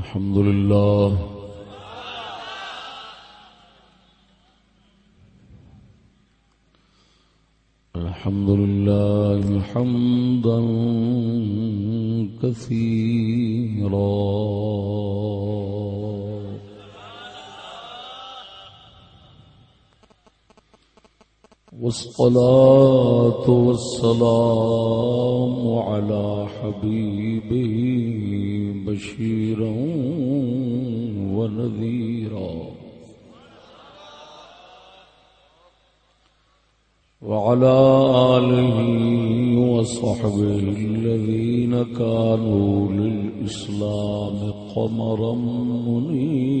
الحمد لله الحمد لله حمدا كثيرا والصلاة والسلام على حبيبه بشيرا ونذيرا. وعلى آله وصحبه الذين كانوا للإسلام قمرا منيرا.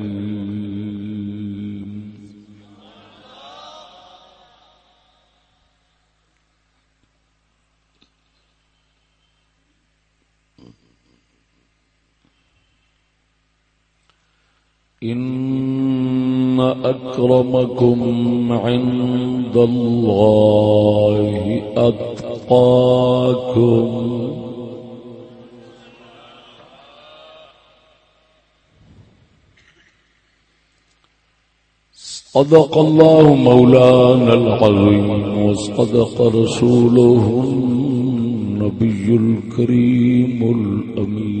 إن أكرمكم عند الله أتقاكم. صدق الله مولانا العظيم وصدق رسوله النبي الكريم الأمين.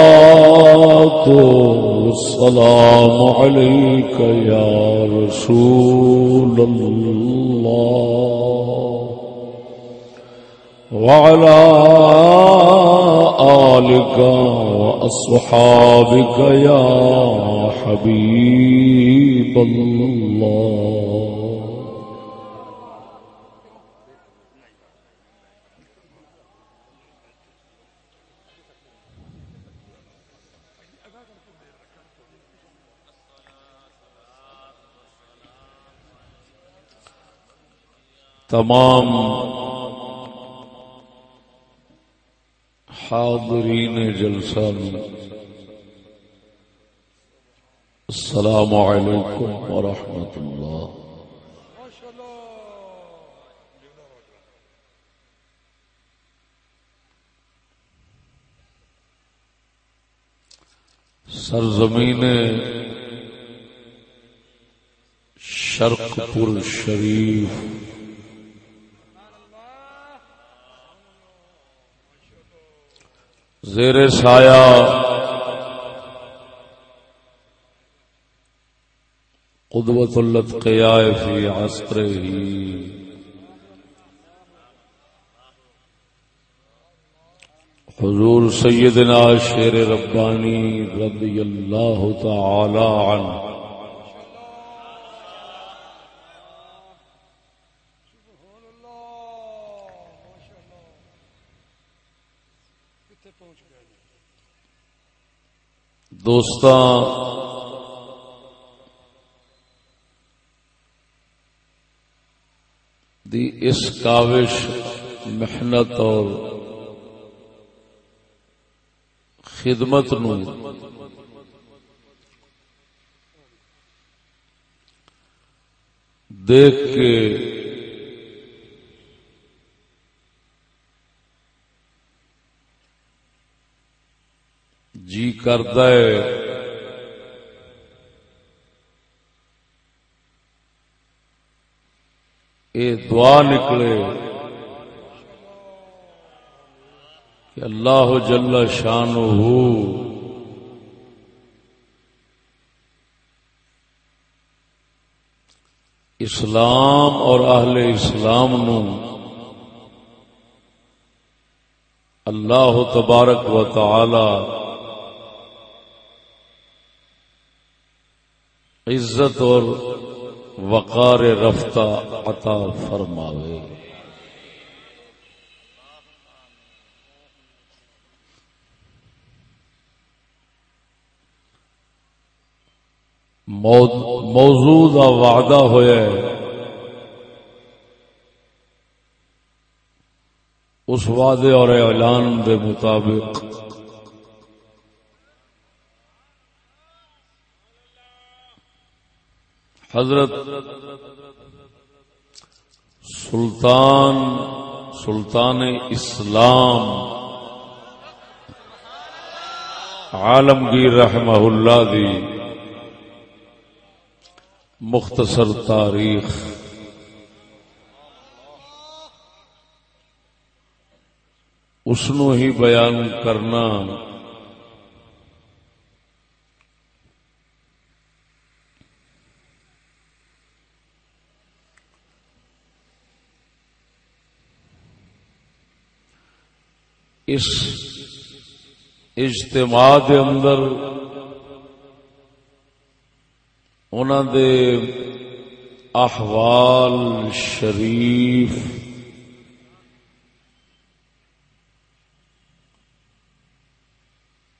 والسلام عليك يا رسول الله وعلى آلك وأصحابك يا حبيب الله تمام حاضرین جلسہ السلام علیکم ورحمۃ اللہ۔ سرزمین شرق پور شریف۔ زیر سایہ۔ قدوت الاتقیاء فی عصر ہی حضور سیدنا شیر ربانی رضی اللہ تعالی عنہ۔ دوستاں دی اس کاوش محنت اور خدمت نو دیکھ کے جی کرد اے دعا نکلے۔ کہ اللہ جل شان ہو اسلام اور اہل اسلام نو اللہ تبارک و تعالی عزت اور وقار رفتہ عطا فرماوے۔ موضوع کا وعدہ ہوا اس وعدے اور اعلان دے مطابق حضرت سلطان سلطان اسلام عالمگیر رحمہ اللہ دی مختصر تاریخ اس ہی بیان کرنا اس اجتماع دے اندر دے احوال شریف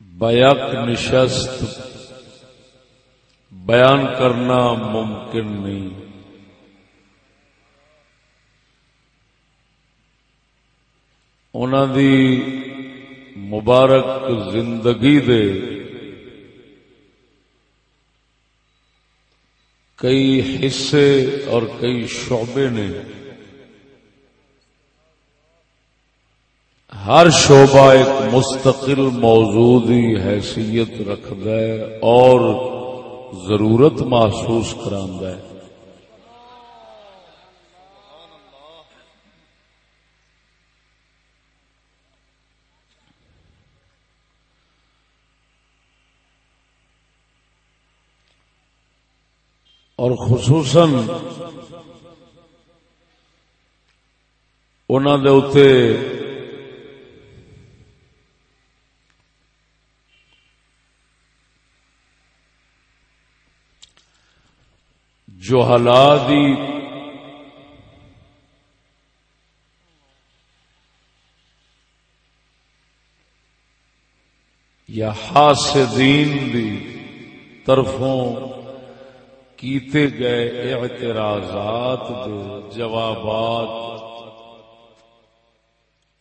بیک نشست بیان کرنا ممکن نہیں۔ دی مبارک زندگی دے کئی حصے اور کئی شعبے نے ہر شعبہ ایک مستقل موضوعی حیثیت رکھد ہے اور ضرورت محسوس ہے۔ اور خصوصاً اتے جو حالات یا حاسدین دی طرفوں کیتے گئے اعتراضات دے جوابات۔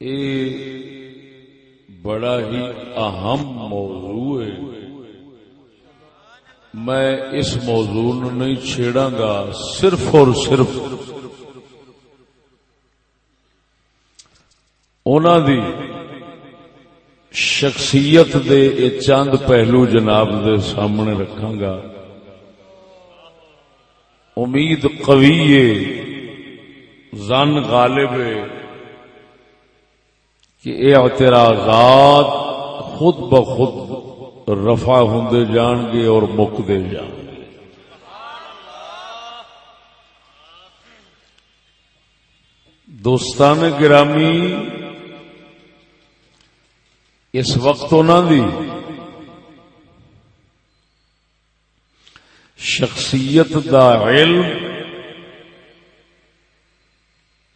اے بڑا ہی اہم موضوع ہے۔ میں اس موضوع نہیں چھیڑا گا، صرف اور صرف دی شخصیت دے چند پہلو جناب دے سامنے رکھا گا۔ امید قوی زن غالب کہ اے اعتراضات خود بخود رفع ہوں جان گے اور مکتے جان گے۔ دوستان گرامی، اس وقت انہوں دی شخصیت دا علم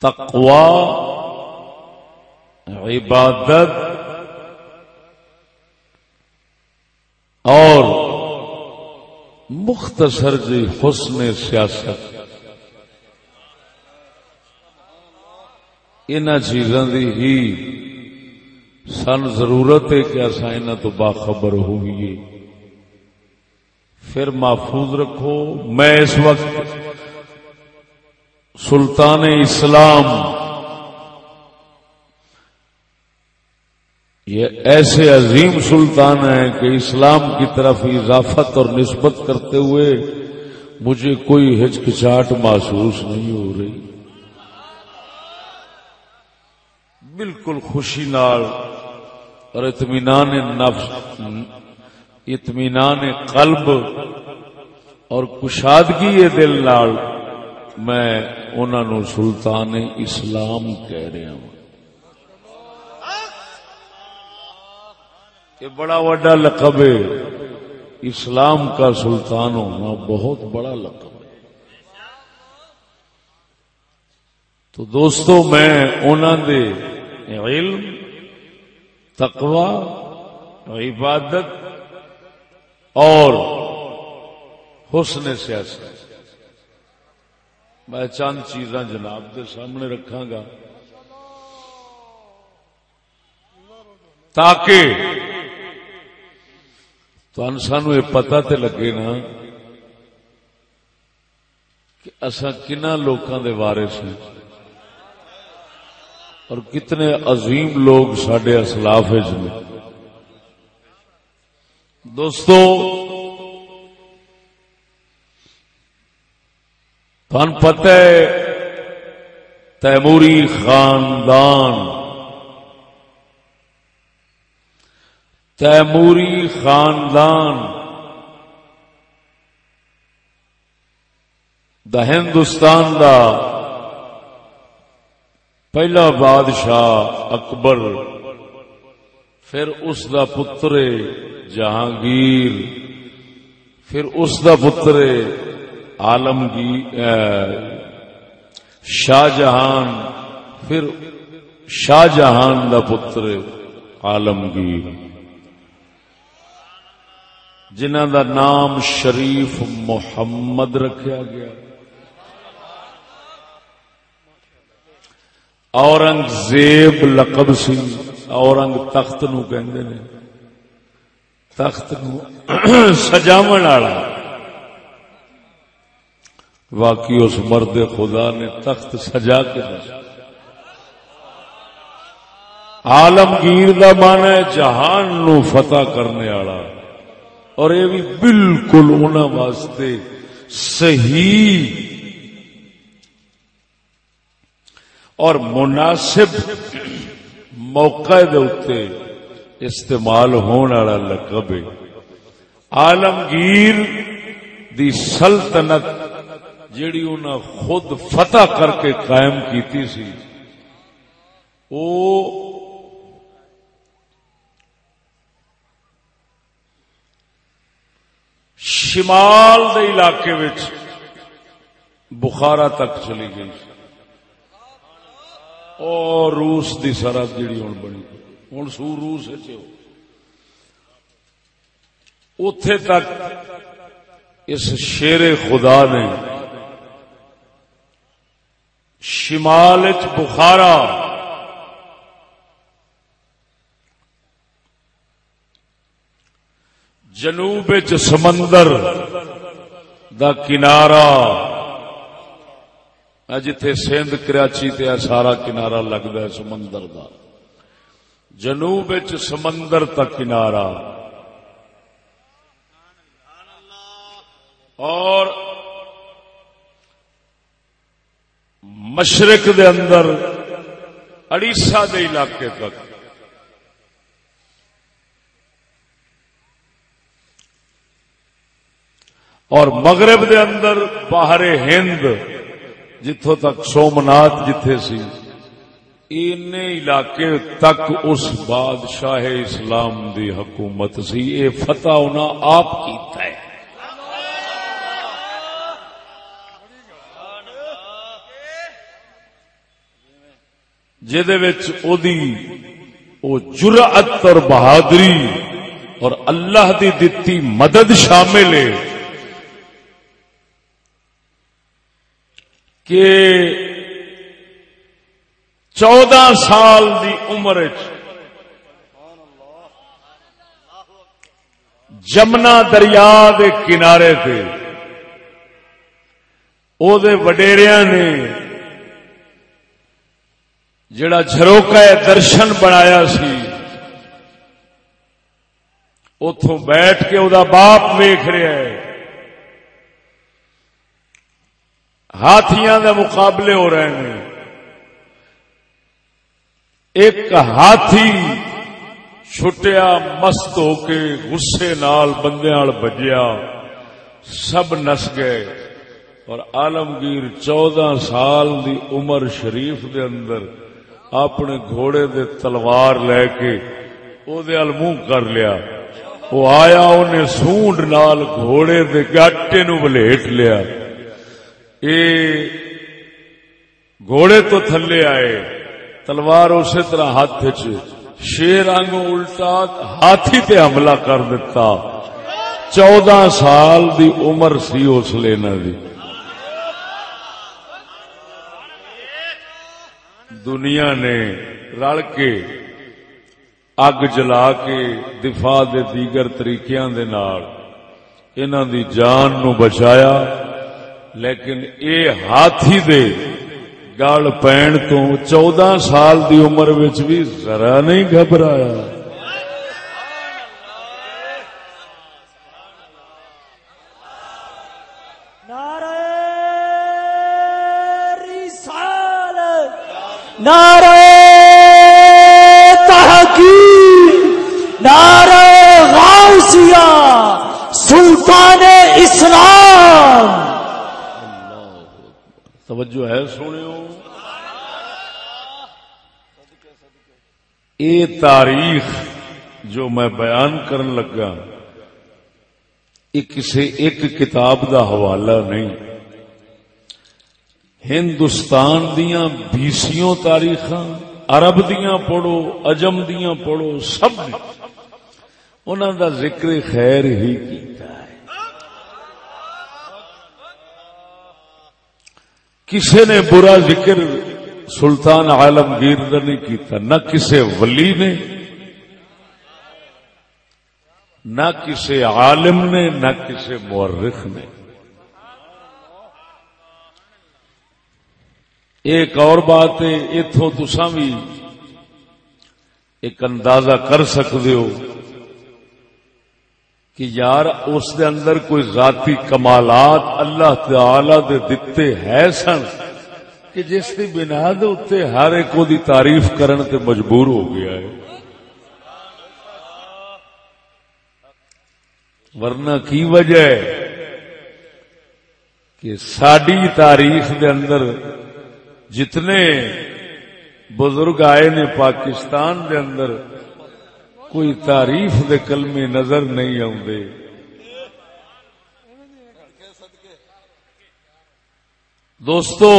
تقوا عبادت، اور مختصر جی حسن سیاست۔ ان چیزوں کی ہی سن ضرورت ہے کہ اصا ان تو باخبر ہوئیے۔ پھر محفوظ رکھو۔ میں اس وقت سلطان اسلام، یہ ایسے عظیم سلطان ہیں کہ اسلام کی طرف اضافت اور نسبت کرتے ہوئے مجھے کوئی ہچکچاہٹ محسوس نہیں ہو رہی۔ بالکل خوشی نال اور اطمینان نفس اطمینان قلب اور کشادگی دل نال میں انہوں سلطان اسلام کہہ رہا ہوں۔ کہ بڑا وڈا لقب ہے۔ اسلام کا سلطان ہونا بہت بڑا لقب ہے۔ تو دوستو، میں انہوں دے علم، تقوی، عبادت اور حسن سیاست۔ میں چند چیزاں جناب دے سامنے رکھا گا۔ تاکہ تو سانو یہ پتا تے لگے نا کہ اصا کنا لوکاں دے بارے سے اور کتنے عظیم لوگ سڈے اسلاف میں دوستو تن پتہ ہے تیموری خاندان۔ تیموری خاندان۔ دا ہندوستان دا پہلا بادشاہ اکبر۔ پھر اس دا پتر جہانگیر، پھر اس دا پتر عالمگیر شاہ جہان پھر شاہ جہان دا پتر عالمگیر۔ جنہ دا نام شریف محمد رکھا گیا۔ اورنگزیب لقب سی۔ اورنگ تخت نو کہندے نے۔ تخت نو سجاون والا۔ واقعی اس مرد خدا نے تخت سجا کے دسا۔ عالمگیر دا مانا ہے جہان نو فتح کرنے والا۔ اور یہ بھی بالکل انہوں واسطے صحیح۔ اور مناسب موقع دے استعمال ہونے والا لقب عالمگیر دی سلطنت جیڑی انہیں خود فتح کر کے قائم کیتی سی او شمال دے علاقے بخارا تک چلی گئی اور روس دی سرحد جیڑی ہوں بنی۔ ہوں سو روس اتے تک اس شیر خدا نے شمال بخارا جنوب سمندر دا کنارا جتھے سندھ، کراچی تے سارا کنارا لگتا ہے سمندر دا۔ جنوب سمندر تک کنارا اور مشرق دے اندر اڑیسا دے علاقے تک۔ اور مغرب دے اندر، باہر ہند۔ جتوں تک سومنات جتھے سی این علاقے تک اس بادشاہ اسلام دی حکومت سی۔ اے فتح انہاں آپ کیتا ہے۔ جدے وچ او دی او جرأت اور بہادری اور اللہ دی دتی مدد شامل ہے۔ کہ چودہ سال دی عمر جمنا دریا دے کنارے تھے او دے وڈیریا نے جڑا جھروکا درشن بنایا سی اتوں بیٹھ کے او دا باپ ویخ رہا ہے۔ ہاتھیاں دے مقابلے ہو رہے ہیں۔ ایک ہاتھی چھٹیا مست ہو کے غصے نال بندے بجیا، سب نس گئے۔ اور عالمگیر چودہ سال دی عمر شریف دے اندر اپنے گھوڑے دے تلوار لے کے او دے منہ کر لیا۔ وہ آیا انہیں سونڈ نال گھوڑے دے گاٹے نو بلیٹ لیا۔ اے گھوڑے تو تھلے آئے، تلوار اسی طرح ہاتھ شیر آنگو الٹا، ہاتھی تے حملہ کر دیتا چودہ سال دی عمر سی اس لینا دی۔ دنیا نے رل کے اگ جلا کے دفاع دے دیگر طریقیاں دے نال انہاں دی جان نو بچایا۔ لیکن اے ہاتھی دے گل پین تو چودہ سال دی عمر وچ بھی ذرا نہیں گھبرایا نعرہ غوثیہ سلطان اسلام توجہ ہے سنو اے تاریخ جو میں بیان کرن لگا یہ کسی ایک کتاب دا حوالہ نہیں۔ ہندوستان دیاں بیسیوں تاریخ عرب دیاں پڑھو اجم دیاں پڑھو سب انہوں دا ذکر خیر ہی کیتا ہے کسی نے برا ذکر سلطان عالمگیر نہیں کیتا، نہ کسی ولی نے، نہ کسی عالم نے، نہ کسی مورخ نے۔ ایک اور بات ہے اتوں تسا بھی ایک اندازہ کر سکتے ہو۔ کہ یار اس دے اندر کوئی ذاتی کمالات اللہ تعالی دے دتے ہے سن کہ جس کی بنا دے ہر ایک دی تعریف کرن تے مجبور ہو گیا ہے۔ ورنہ کی وجہ ہے کہ ساری تاریخ دے اندر جتنے بزرگ آئے نے پاکستان دے اندر کوئی تعریف دے کلمے نظر نہیں آدھے دوستو،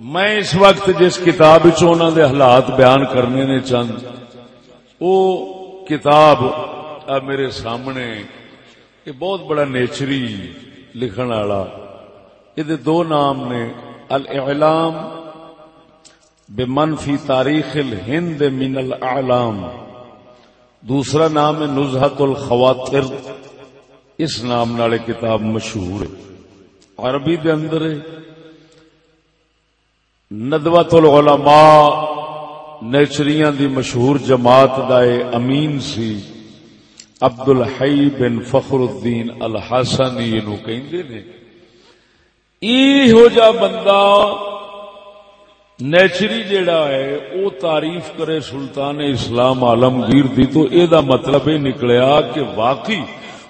میں اس وقت جس کتاب دے حالات بیان کرنے نے چند ہاں، وہ کتاب میرے سامنے یہ بہت بڑا نیچری لکھن والا یہ دو نام نے، الاعلام بمن فی تاریخ الہند من الاعلام۔ دوسرا نام ہے نزہت الخواتر اس نام نالے کتاب مشہور ہے۔ عربی دے اندر ندوت العلماء نیچریاں دی مشہور جماعت دائے امین سی۔ عبد الحی بن فخر الدین الحسنی نو کہندے نے۔ ای ہو جا بندہ نیچری جیڑا ہے او تعریف کرے سلطان اسلام عالمگیر دی تو اے دا مطلب یہ نکلیا کہ واقعی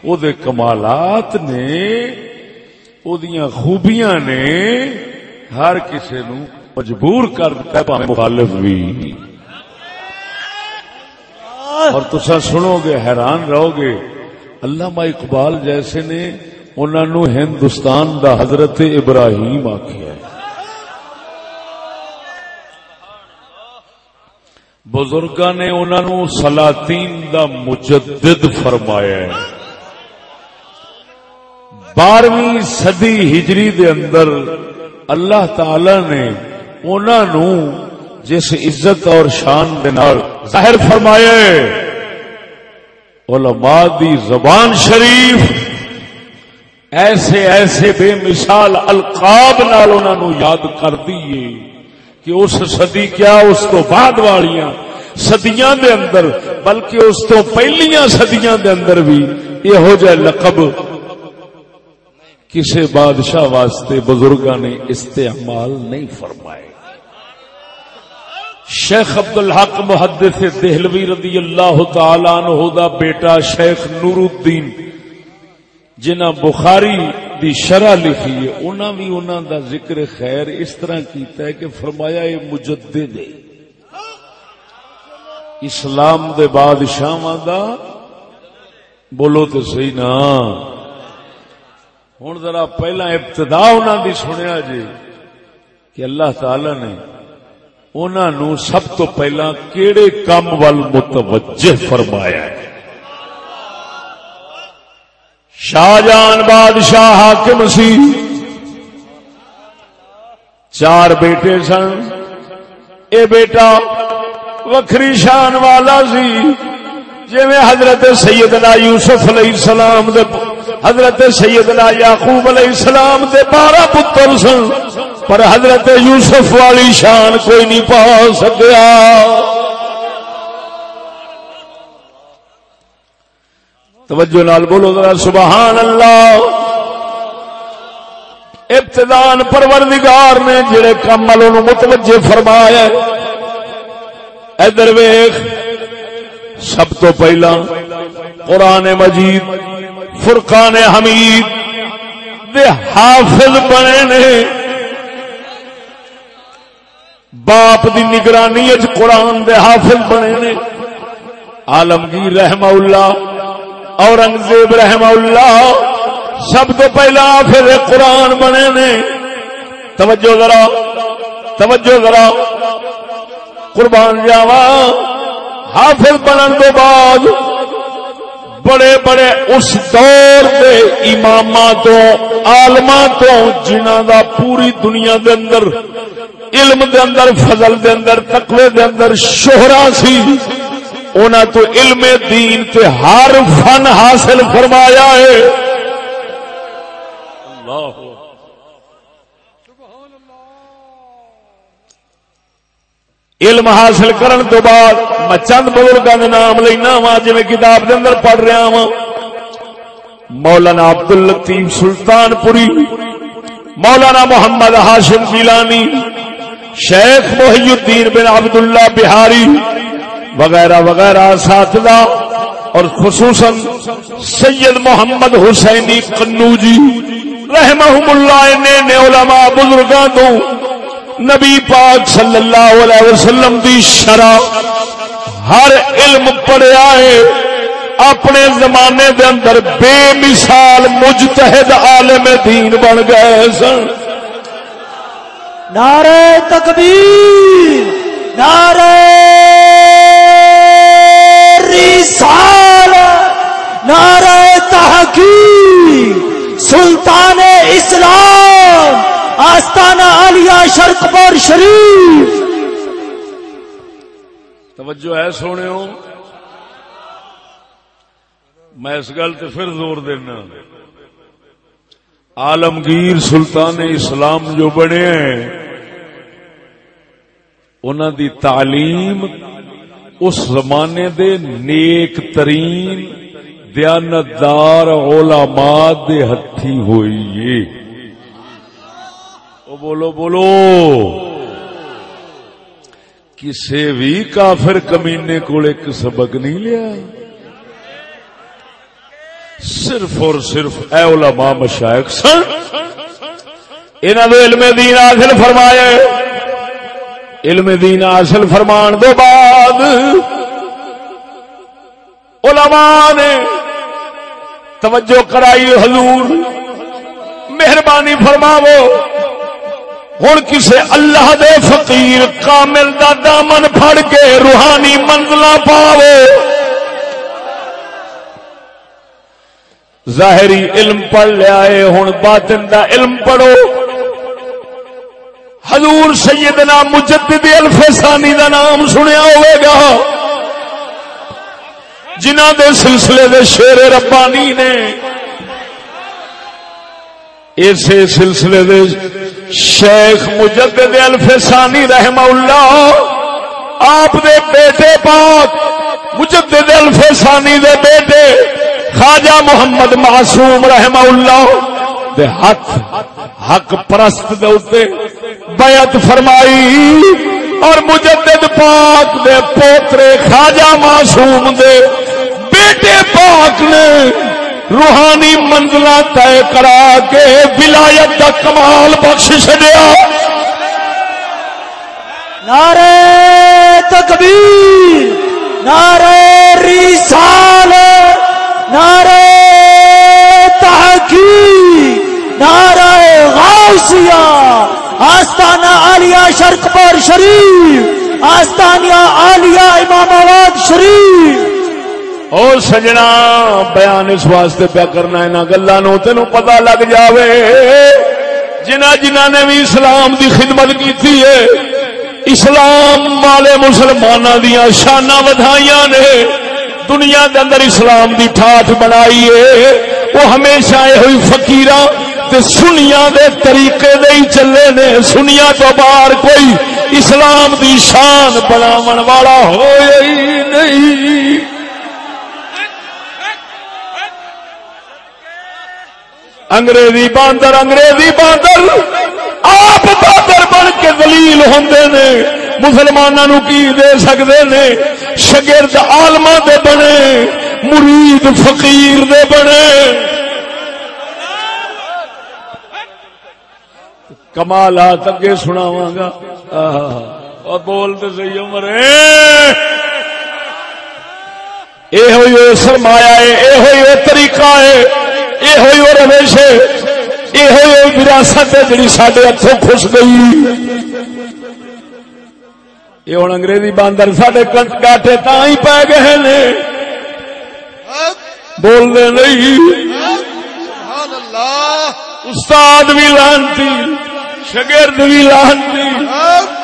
او دے کمالات نے او دیاں خوبیاں نے ہر کسی نو مجبور کر مخالف بھی اور تسا سنو گے حیران رہو گے علامہ اقبال جیسے نے انہوں ہندوستان دا حضرت ابراہیم آخیا بزرگ نے انہوں سلاطین دا مجدد فرمایا ہے۔ بارہویں صدی ہجری دے اندر اللہ تعالی نے انہوں جس عزت اور شان دے نال ظاہر فرمایا علماء دی زبان شریف ایسے ایسے بے مثال القاب نال انہوں یاد کر دیئے۔ کہ اس صدی کیا اس تو بعد والیاں صدیاں دے اندر، بلکہ اس تو پہلیاں صدیاں دے اندر بھی یہ ہو جائے لقب کسی بادشاہ واسطے بزرگاں نے استعمال نہیں فرمائے۔ شیخ عبد الحق محدث دہلوی رضی اللہ تعالی عنہ دا بیٹا شیخ نور الدین، جنہ بخاری دی شرح لکھی ہے، انہاں بھی انہاں دا ذکر خیر اس طرح کیتا ہے کہ فرمایا یہ مجدد ہے۔ اسلام دے بادشاہ دا، بولو تو صحیح نا۔ ہوں ذرا پہلا ابتدا انہوں دی سنیا جی کہ اللہ تعالی نے انہوں سب تو پہلا کیڑے کام وال متوجہ فرمایا ہے۔ شاہ شاہجہان بادشاہ حاکم سی۔ چار بیٹے سن۔ اے بیٹا وکری شان والا سی۔ جی حضرت سیدنا یوسف علیہ السلام دے حضرت سیدنا یعقوب علیہ السلام دے بارہ پتر سن۔ پر حضرت یوسف والی شان کوئی نہیں پا سکیا۔ توجہ نال بولو ذرا سبحان اللہ ابتدان پروردگار نے جڑے کم والوں متوجہ فرمایا ادھر ویخ سب تو پہلا قرآن مجید، فرقان حمید دے حافظ بنے نے۔ باپ دی نگرانی قرآن دے حافظ بنے نے۔ عالمگیر رحمہ اللہ اورنگزیب رحمہ اللہ سب تو پہلا حافظ قرآن بنے نے۔ توجہ ذرا توجہ ذرا۔ قربان جاوا حافظ بنن تو بعد بڑے بڑے اس دور دے امام تو آلما تو جنہ دا پوری دنیا دے اندر، علم دے اندر، فضل دے اندر، تقوی دے اندر شہرا سی۔ اونا تو علم دین تے ہر فن حاصل فرمایا ہے۔ اللہ۔ علم حاصل کرن تو بعد میں چند بزرگوں کے نام لینا وا جی کتاب کے اندر پڑھ رہا وا مولانا عبد الطیف سلطان پوری مولانا محمد ہاشم گیلانی شیخ محی الدین بن عبد اللہ بہاری وغیرہ وغیرہ اساتذہ اور خصوصاً سید محمد حسینی قنوجی رحمہم اللہ نے علماء بزرگاں تو نبی پاک صلی اللہ علیہ وسلم دی شرح ہر علم پڑھیا ہے اپنے زمانے دے اندر بے مثال مجتہد عالم دین بن گئے سن۔ نعرہ تکبیر، نعرہ رسال نعرہ تحقیق، سلطان اسلام، آستانہ عالیہ شرط پر شریف۔ توجہ ہے سونے ہو میں اس گل تے پھر زور دینا۔ عالمگیر سلطان اسلام جو بنے ہیں انہوں دی تعلیم اس زمانے دے نیک ترین دیانتدار علماء دے ہتھی ہوئی ہے۔ بولو بولو۔ کسے بھی کافر کمینے کو ایک سبق نہیں لیا۔ صرف اور صرف اے علماء مشائق سن انہوں نے علم دین حاصل فرمایا علم دین حاصل فرمان دو بعد علماء نے توجہ کرائی حضور، مہربانی فرماو ہوں کسے اللہ دے فقیر کامل دا دامن پھڑ کے روحانی منزل پاو ظاہری علم پڑھ لیا ہے ہوں باطن دا علم پڑھو۔ حضور سیدنا مجدد الفسانی دا نام سنیا ہوئے گا۔ جنہ دے سلسلے دے شیر ربانی نے اسی سلسلے دے شیخ مجدد الفسانی رحم اللہ آپ دے بیٹے پاک مجدد الفسانی دے بیٹے خواجہ محمد معصوم رحم اللہ دے حق حق پرست دے اتے بیعت فرمائی اور مجدد پاک دے پوترے خواجہ معصوم دے بیٹے پاک نے روحانی منزل طے کرا کے ولایت کا کمال بخش چڈیا نعرہ تکبیر، نعرہ رسال نعرہ تحقیق، نعرہ غوثیہ آستانہ عالیہ شرک پر شریف، آستانیہ عالیہ امام آباد شریف۔ اور سجنا، بیان اس واسطے پیا کرنا یہاں گلوں تین پتا لگ جاوے۔ جنہ جنہ نے بھی اسلام دی خدمت کی ہے، اسلام والے مسلمانوں دیا شانہ ودھائیاں نے دنیا کے اندر اسلام دی ٹھاٹ بنائی ہے۔ وہ ہمیشہ یہ ہوئی سنیا دے طریقے دے ہی چلے نے۔ سنیا تو باہر کوئی اسلام دی شان بناو والا ہوئے ہی نہیں۔ انگریزی باندر انگریزی باندر۔ آپ باندر بن کے دلیل ہوں نے۔ مسلمانوں کی دے سکتے نے۔ شگرد آلما دے بنے، مرید فقیر دے بنے۔ کمالات اگے سناواں گا۔ اور بولتے صحیح عمر یہ ہوئی سرمایا ہے یہ ہوئی طریقہ ہے یہ ہوئی وہ روش ہے یہ ہوئی وراثت ہے جی سڈے ہاتھوں خوش گئی۔ یہ ہوں انگریزی باندر سڈے کنٹ کاٹے تا ہی پی گئے نے۔ بولنے نہیں۔ استاد بھی لانتی۔ شگرد بھی لانتی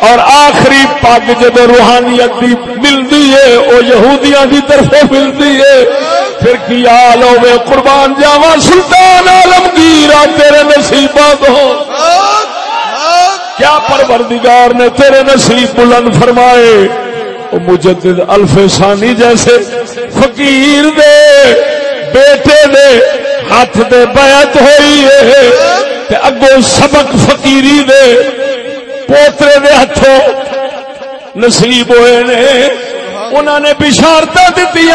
اور آخری پگ جب روحانیت دی ملتی ہے وہ یہودیاں دی طرف ملتی ہے۔ پھر کی آل ہوے قربان جاوا سلطان عالمگیر تیرے نصیبہ کو کیا پروردگار نے تیرے نصیب بلند فرمائے؟ مجدد الف ثانی جیسے فقیر دے، بیٹے دے، ہاتھ دے بیعت ہوئی ہے۔ تے اگو سبق فقیری دے پوترے دے ہاتھوں نصیب ہوئے نے۔ انہوں نے بشارت دیتی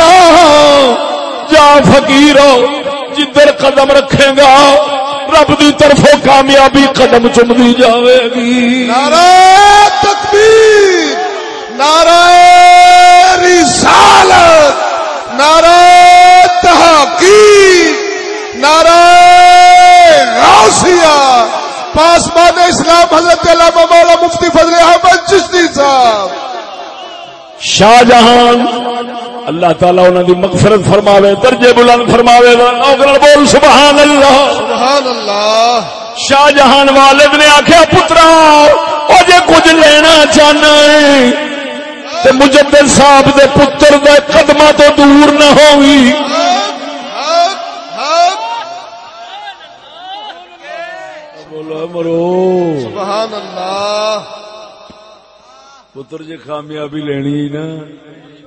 جا فقیر، جدھر قدم رکھے گا، رب دی طرفوں کامیابی قدم چمدی جاوے گی۔ نعرہ تکبیر، نعرہ رسالت، نعرہ تحقیق، نعرہ غوثیہ پاسمان اسلام حضرت علامہ مولا مفتی فضل احمد چشتی صاحب۔ شاہ جہان اللہ تعالیٰ انہوں دی مغفرت فرماوے درجے بلند فرماوے بول سبحان اللہ۔ سبحان اللہ۔ شاہ جہان والد نے آخیا پترا وہ جے کچھ لینا چاہنا ہے تو مجدد صاحب دے پتر دے قدمہ تو دور نہ ہوگی بولو مرو. سبحان اللہ پتر جے کامیابی لینی نا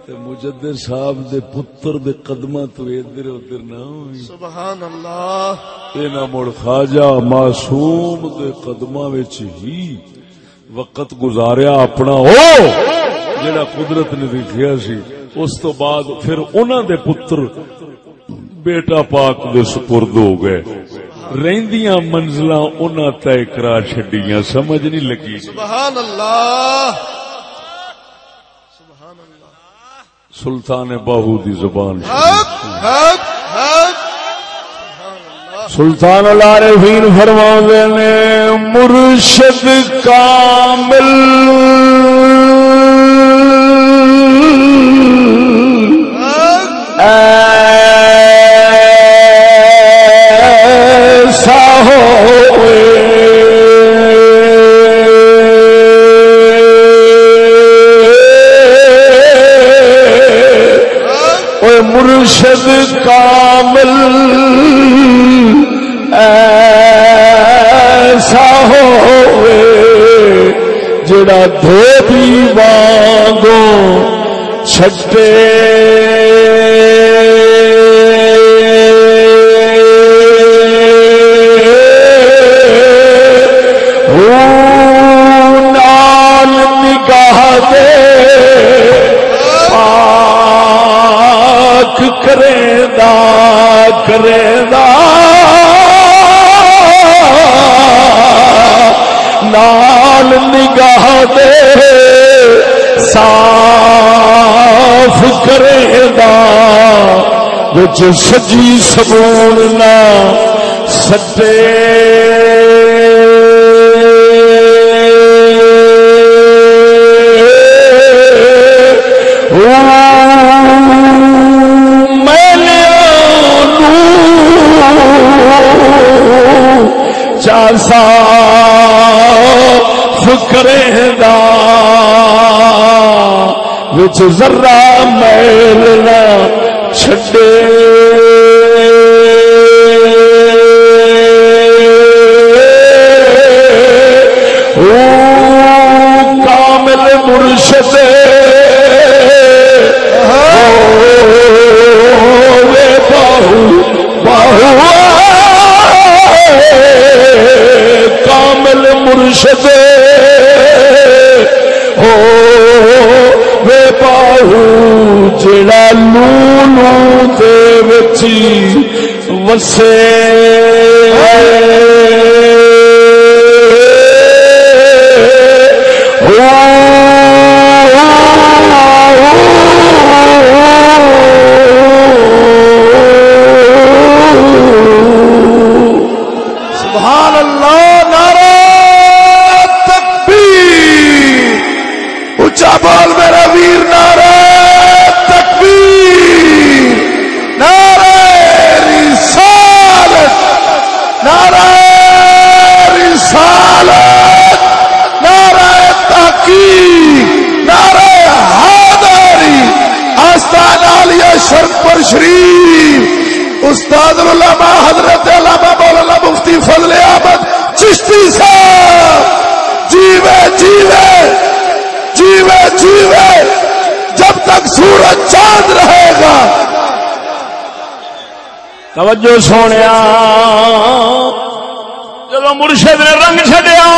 تو مجدد صاحب دے پتر دے قدمہ تو ادھر ادھر نہ ہوئی۔ سبحان اللہ اینا مڑ خواجہ معصوم دے قدمہ وچ ہی وقت گزاریا اپنا ہو جڑا قدرت نے لکھیا سی۔ اس تو بعد پھر انہاں دے پتر بیٹا پاک دے سپرد ہو گئے۔ رہندیاں منزلاں انہاں طے کرا چھڈیاں سمجھ نہیں لگی۔ سبحان اللہ سلطان باہو دی زبان حق حق حق سلطان العارفین فرما نے مرشد کامل۔ ایسا مرشد کامل ایسا ہوئے جڑا دھوبی وانگو چھٹے نال نگاہ دے صاف کرے دا وچ سجی سبون نہ سٹے چاسا فکرے دا وچ ذرا میل نہ چھڈے۔ او کامل مرشد۔ وے باہو جڑا لونو دے وچی وسے ہو عالیہ پر شریف۔ استاد علامہ حضرت علامہ مولانا مفتی فضل احمد چشتی صاحب۔ جیوے جیوے جیوے جیوے۔ جب تک سورج چاند رہے گا۔ توجہ سونے جب مرشد نے رنگ چڈیا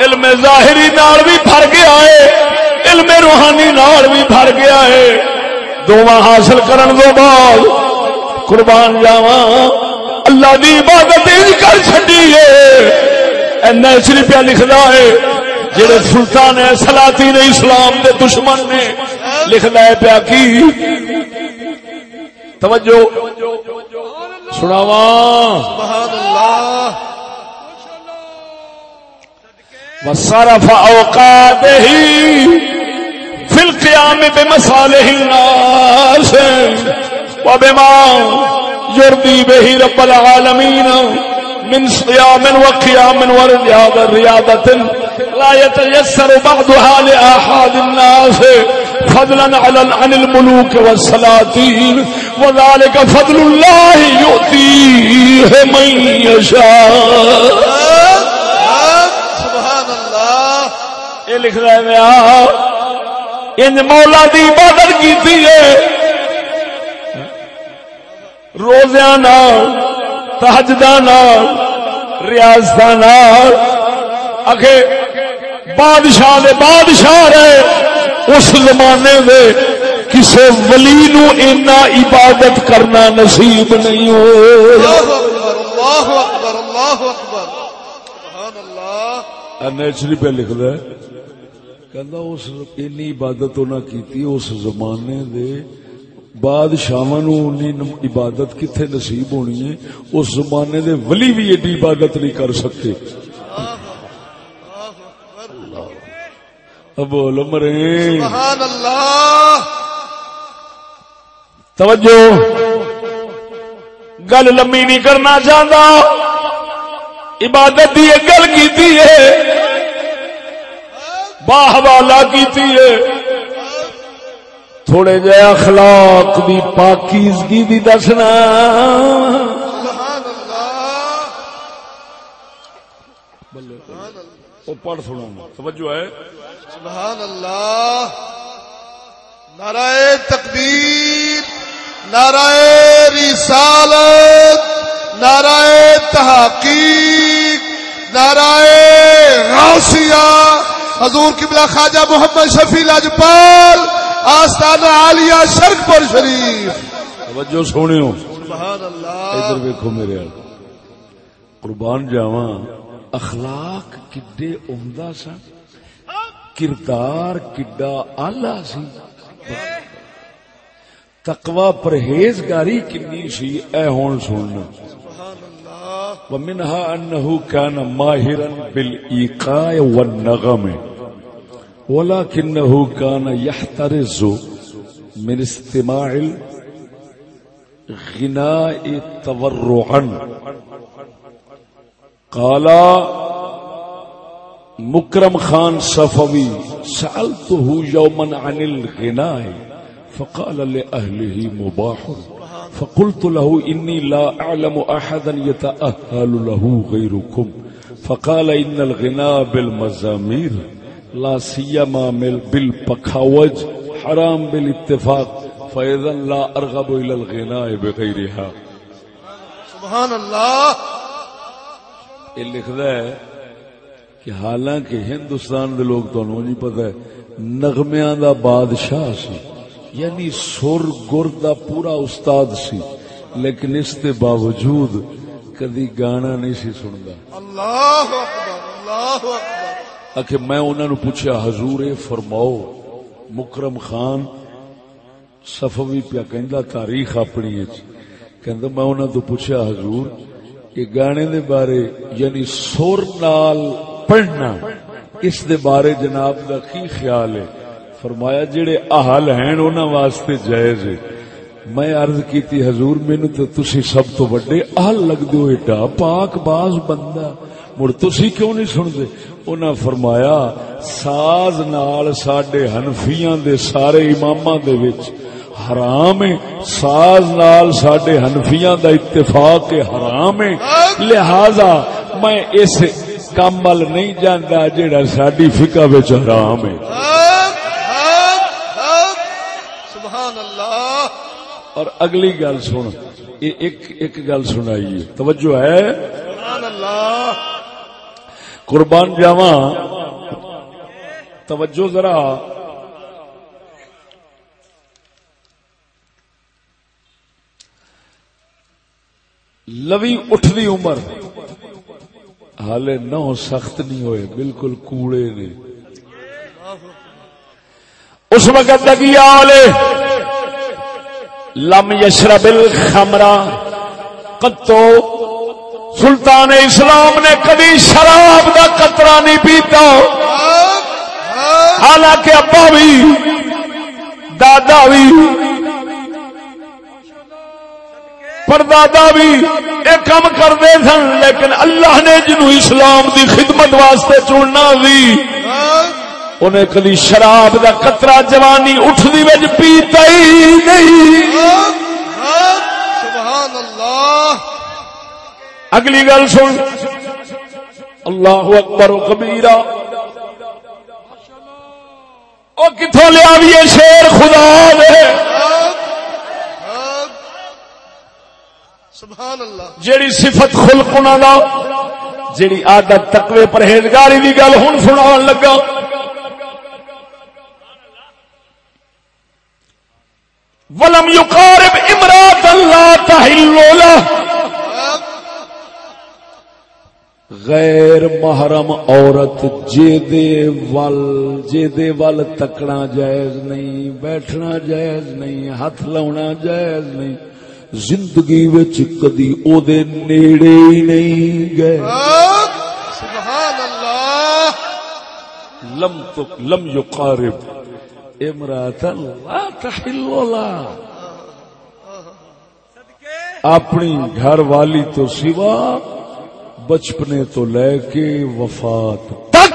علم ظاہری نال بھی بھر گیا ہے۔ علم روحانی نال بھی بھر گیا ہے۔ دونوں حاصل کرن دو بعد قربان جاوا اللہ دی عبادت کر چڈی ہے۔ نیچری پیا لکھدا ہے۔ جڑے سلطان ہے سلاطین نے اسلام دے دشمن نے۔ لکھدا ہے پیا کی؟ توجہ۔ سناواں۔ سبحان اللہ۔ وصرف اوقاته في القيام بمصالح الناس وبما يرضي به رب العالمين من صيام وقيام ورياضة رياضة لا يتيسر بعضها لآحاد الناس فضلا على عن الملوك والسلاطين وذلك فضل الله يؤتيه من يشاء سبحان اللہ۔ یہ لکھ رہا ہے میں ان مولا دی عبادت کی روزیا تحجد ریاست اگے بادشاہ دے بادشاہ رہے۔ اس زمانے دے کسے ولی نو اینا عبادت کرنا نصیب نہیں ہو۔ اللہ اکبر اللہ اکبر اللہ اکبر۔ سبحان اللہ۔ نیچری پہ لکھ ہے کہندا عبادت انہاں اس زمانے دے بادشاہ نو انی عبادت کتھے نصیب ہونی ہے اس زمانے دے ولی بھی ایڈی عبادت نہیں کر سکتے بولو مرے سبحان اللہ توجہ گل لمبی نہیں کرنا چاہتا عبادت دی گل کی باہ والا کی تھوڑے جے اخلاق دی پاکیزگی دی دسنا۔ وہ پڑھ سنا توجہ ہے۔ سبحان اللہ۔ نعرہ تکبیر نعرہ رسالت نعرہ تحقیق نعرہ غوثیہ۔ حضور قبلہ خواجہ محمد شفیع لاجپال آستانہ عالیہ شرک پر شریف۔ توجہ سونے سبحان اللہ۔ ادھر ویکو میرے قربان جاواں اخلاق کڈے عمدہ سن۔ کردار کڈا آلہ سی۔ تقوی پرہیزگاری کنی سی اے ہون سننا۔ ومنها انه كان ماهرا بالايقاع والنغم، ولكنه كان يحترز من استماع الغناء تورعا قال مکرم خان صفوی، سألته يوما عن الغناء، فقال لأهله مباح. فقلت له إني لا أعلم أحدا يتأهل له غيركم. فقال إن الغناء بالمزامير لا سيما بالبكاوج حرام بالاتفاق فإذا لا أرغب إلى الغناء بغيرها. سبحان اللہ یہ لکھدا ہے کہ حالانکہ ہندوستان دے لوگ تو نہیں پتہ ہے نغمیاں دا بادشاہ سی۔ یعنی سر گر دا پورا استاد سی لیکن اس دے باوجود کدی گانا نہیں سی سندا۔ اللہ اکبر اللہ اکبر۔ اکھے میں انہاں نو پوچھا حضور فرماؤ مکرم خان صفوی پیا کہندا تاریخ اپنی وچ کہندا میں انہاں تو پوچھا حضور یہ گانے دے بارے یعنی سر نال پڑھنا اس دے بارے جناب دا کی خیال ہے؟ فرمایا، جڑے اہل ہیں، انہاں واسطے جائز ہے۔ میں عرض کیتی، حضور، مینوں تے تسی سب تو بڑے اہل لگدے ہو، ایڈا پاک باز بندہ۔ مڑ تسی کیوں نہیں سنتے؟ انہاں فرمایا، ساز نال ساڈے حنفیاں دے سارے اماماں دے وچ حرام ہے۔ ساز نال ساڈے حنفیاں دا اتفاق حرام ہے۔ لہذا میں اس کام ول نہیں جاندا جڑا ساڈی فقہ وچ حرام ہے حق حق حق سبحان اللہ۔ اور اگلی گل سن یہ ایک ایک گل سنائیے۔ توجہ ہے؟ سبحان اللہ۔ قربان جاواں۔ توجہ ذرا۔ لوی اٹھدی عمر۔ حالے نو سخت نہیں ہوئے بالکل کوڑے نے۔ اس وقت لگی آلے لم یشرب الخمرا قطو۔ سلطان اسلام نے کبھی شراب کا قطرہ نہیں پیتا۔ حالانکہ ابا بھی، دادا بھی، پردادا بھی یہ کام کرتے سن، لیکن اللہ نے جنو اسلام دی خدمت واسطے چننا بھی انہیں کدی شراب دا قطرہ جوانی اٹھدی وچ پیتا ہی نہیں۔ سبحان اللہ۔ اگلی گل سن۔ اللہ اکبر و کبیرہ۔ او کتوں لیا بھی شیر خدا دے۔ سبحان اللہ۔ جیڑی صفت خلق انہاں دا جیڑی عادت تقوی پرہیزگاری دی گل ہن سنان لگا۔ ولم یقارب امرات اللہ تحل له. غیر محرم عورت جے دے ول جے دے ول تکنا جائز نہیں بیٹھنا جائز نہیں ہاتھ لاؤنا جائز نہیں زندگی وچ کدی او دے نیڑے ہی نہیں گئے۔ سبحان اللہ۔ لم تو لم یقارب۔ امرات لا تحل له اپنی گھر والی تو سوا بچپنے تو لے کے وفات تک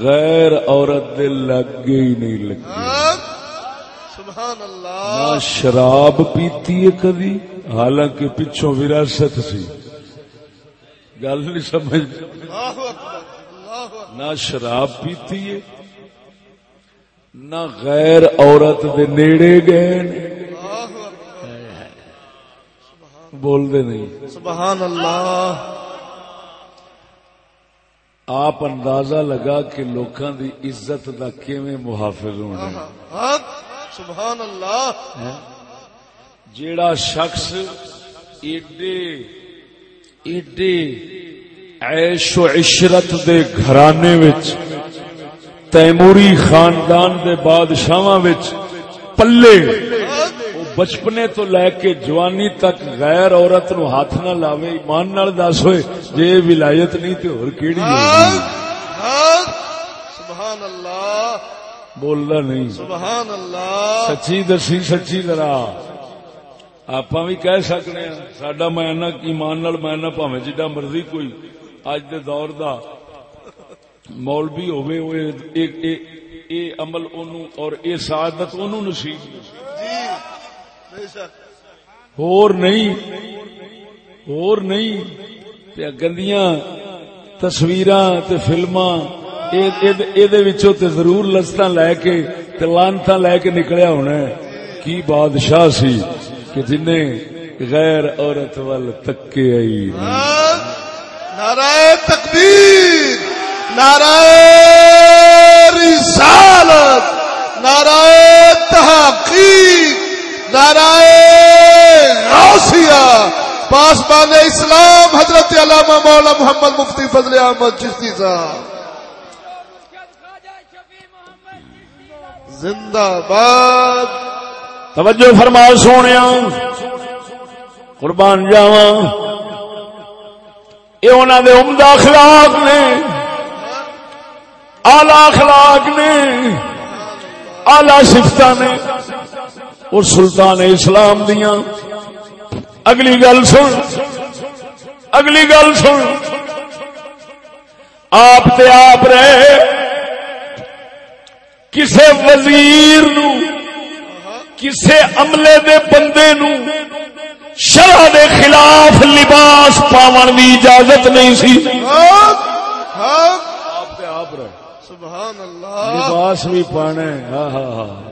غیر عورت دل لگے ہی نہیں سبحان اللہ نہ شراب پیتی ہے کدی حالانکہ پچھوں وراثت سی۔ گل نہیں سمجھ نہ شراب پیتی ہے نہ غیر عورت دے نیڑے گئے بول دے نہیں۔ سبحان اللہ۔ آپ اندازہ لگا کہ لوکاں دی عزت دا کیویں محافظ ہونا حق سبحان اللہ۔ جیڑا شخص ایڈے ایڈے عیش و عشرت دے گھرانے وچ تیموری خاندان دے بادشاہاں وچ پلے۔ وہ بچپنے تو لے کے جوانی تک غیر عورت نو ہاتھ نہ لاوے ایمان نال دس ہوئے جے ولایت نہیں تے ہور کیڑی سبحان اللہ بولنا نہیں۔ سبحان اللہ سچی دسی سچی ذرا۔ آپ بھی کہہ سکنے ہیں سڈا مینا ایمان نال مینا پاوے جڈا مرضی کوئی۔ اج دے دور دا مولوی وہ اے- اے- اے عمل اونوں اور اے سعادت اونوں نصیب۔ جی اور نہیں اور نہیں تے گندیاں تصویراں تے فلماں اے دے وچوں تے ضرور لستاں لے کے تے لانتاں لے کے نکلیا ہونا ہے۔ کی بادشاہ سی کہ جنہیں غیر عورت وال تکے آئی۔ نعرہ تکبیر۔ نعرہ رسالت، نعرہ تحقیق، نعرہ غوثیہ۔ پاسبان اسلام، حضرت علامہ مولا محمد مفتی فضل احمد چشتی صاحب۔ زندہ باد۔ توجہ فرما سونے قربان جاوا یہ انہوں دے عمدہ اخلاق نے۔ آلہ اخلاق نے آلہ سفت نے اور سلطان اسلام دیاں۔ اگلی گل سن، اگلی گل سن۔ آپ تے آپ رہے، کسے وزیر نو، کسے عملے دے بندے نو شرع دے خلاف لباس پاون دی اجازت نہیں سی۔ ہاں، ہاں حق حق آپ تے آپ رہے سبحان اللہ۔ لباس بھی پانا ہے ہاں ہاں ہاں۔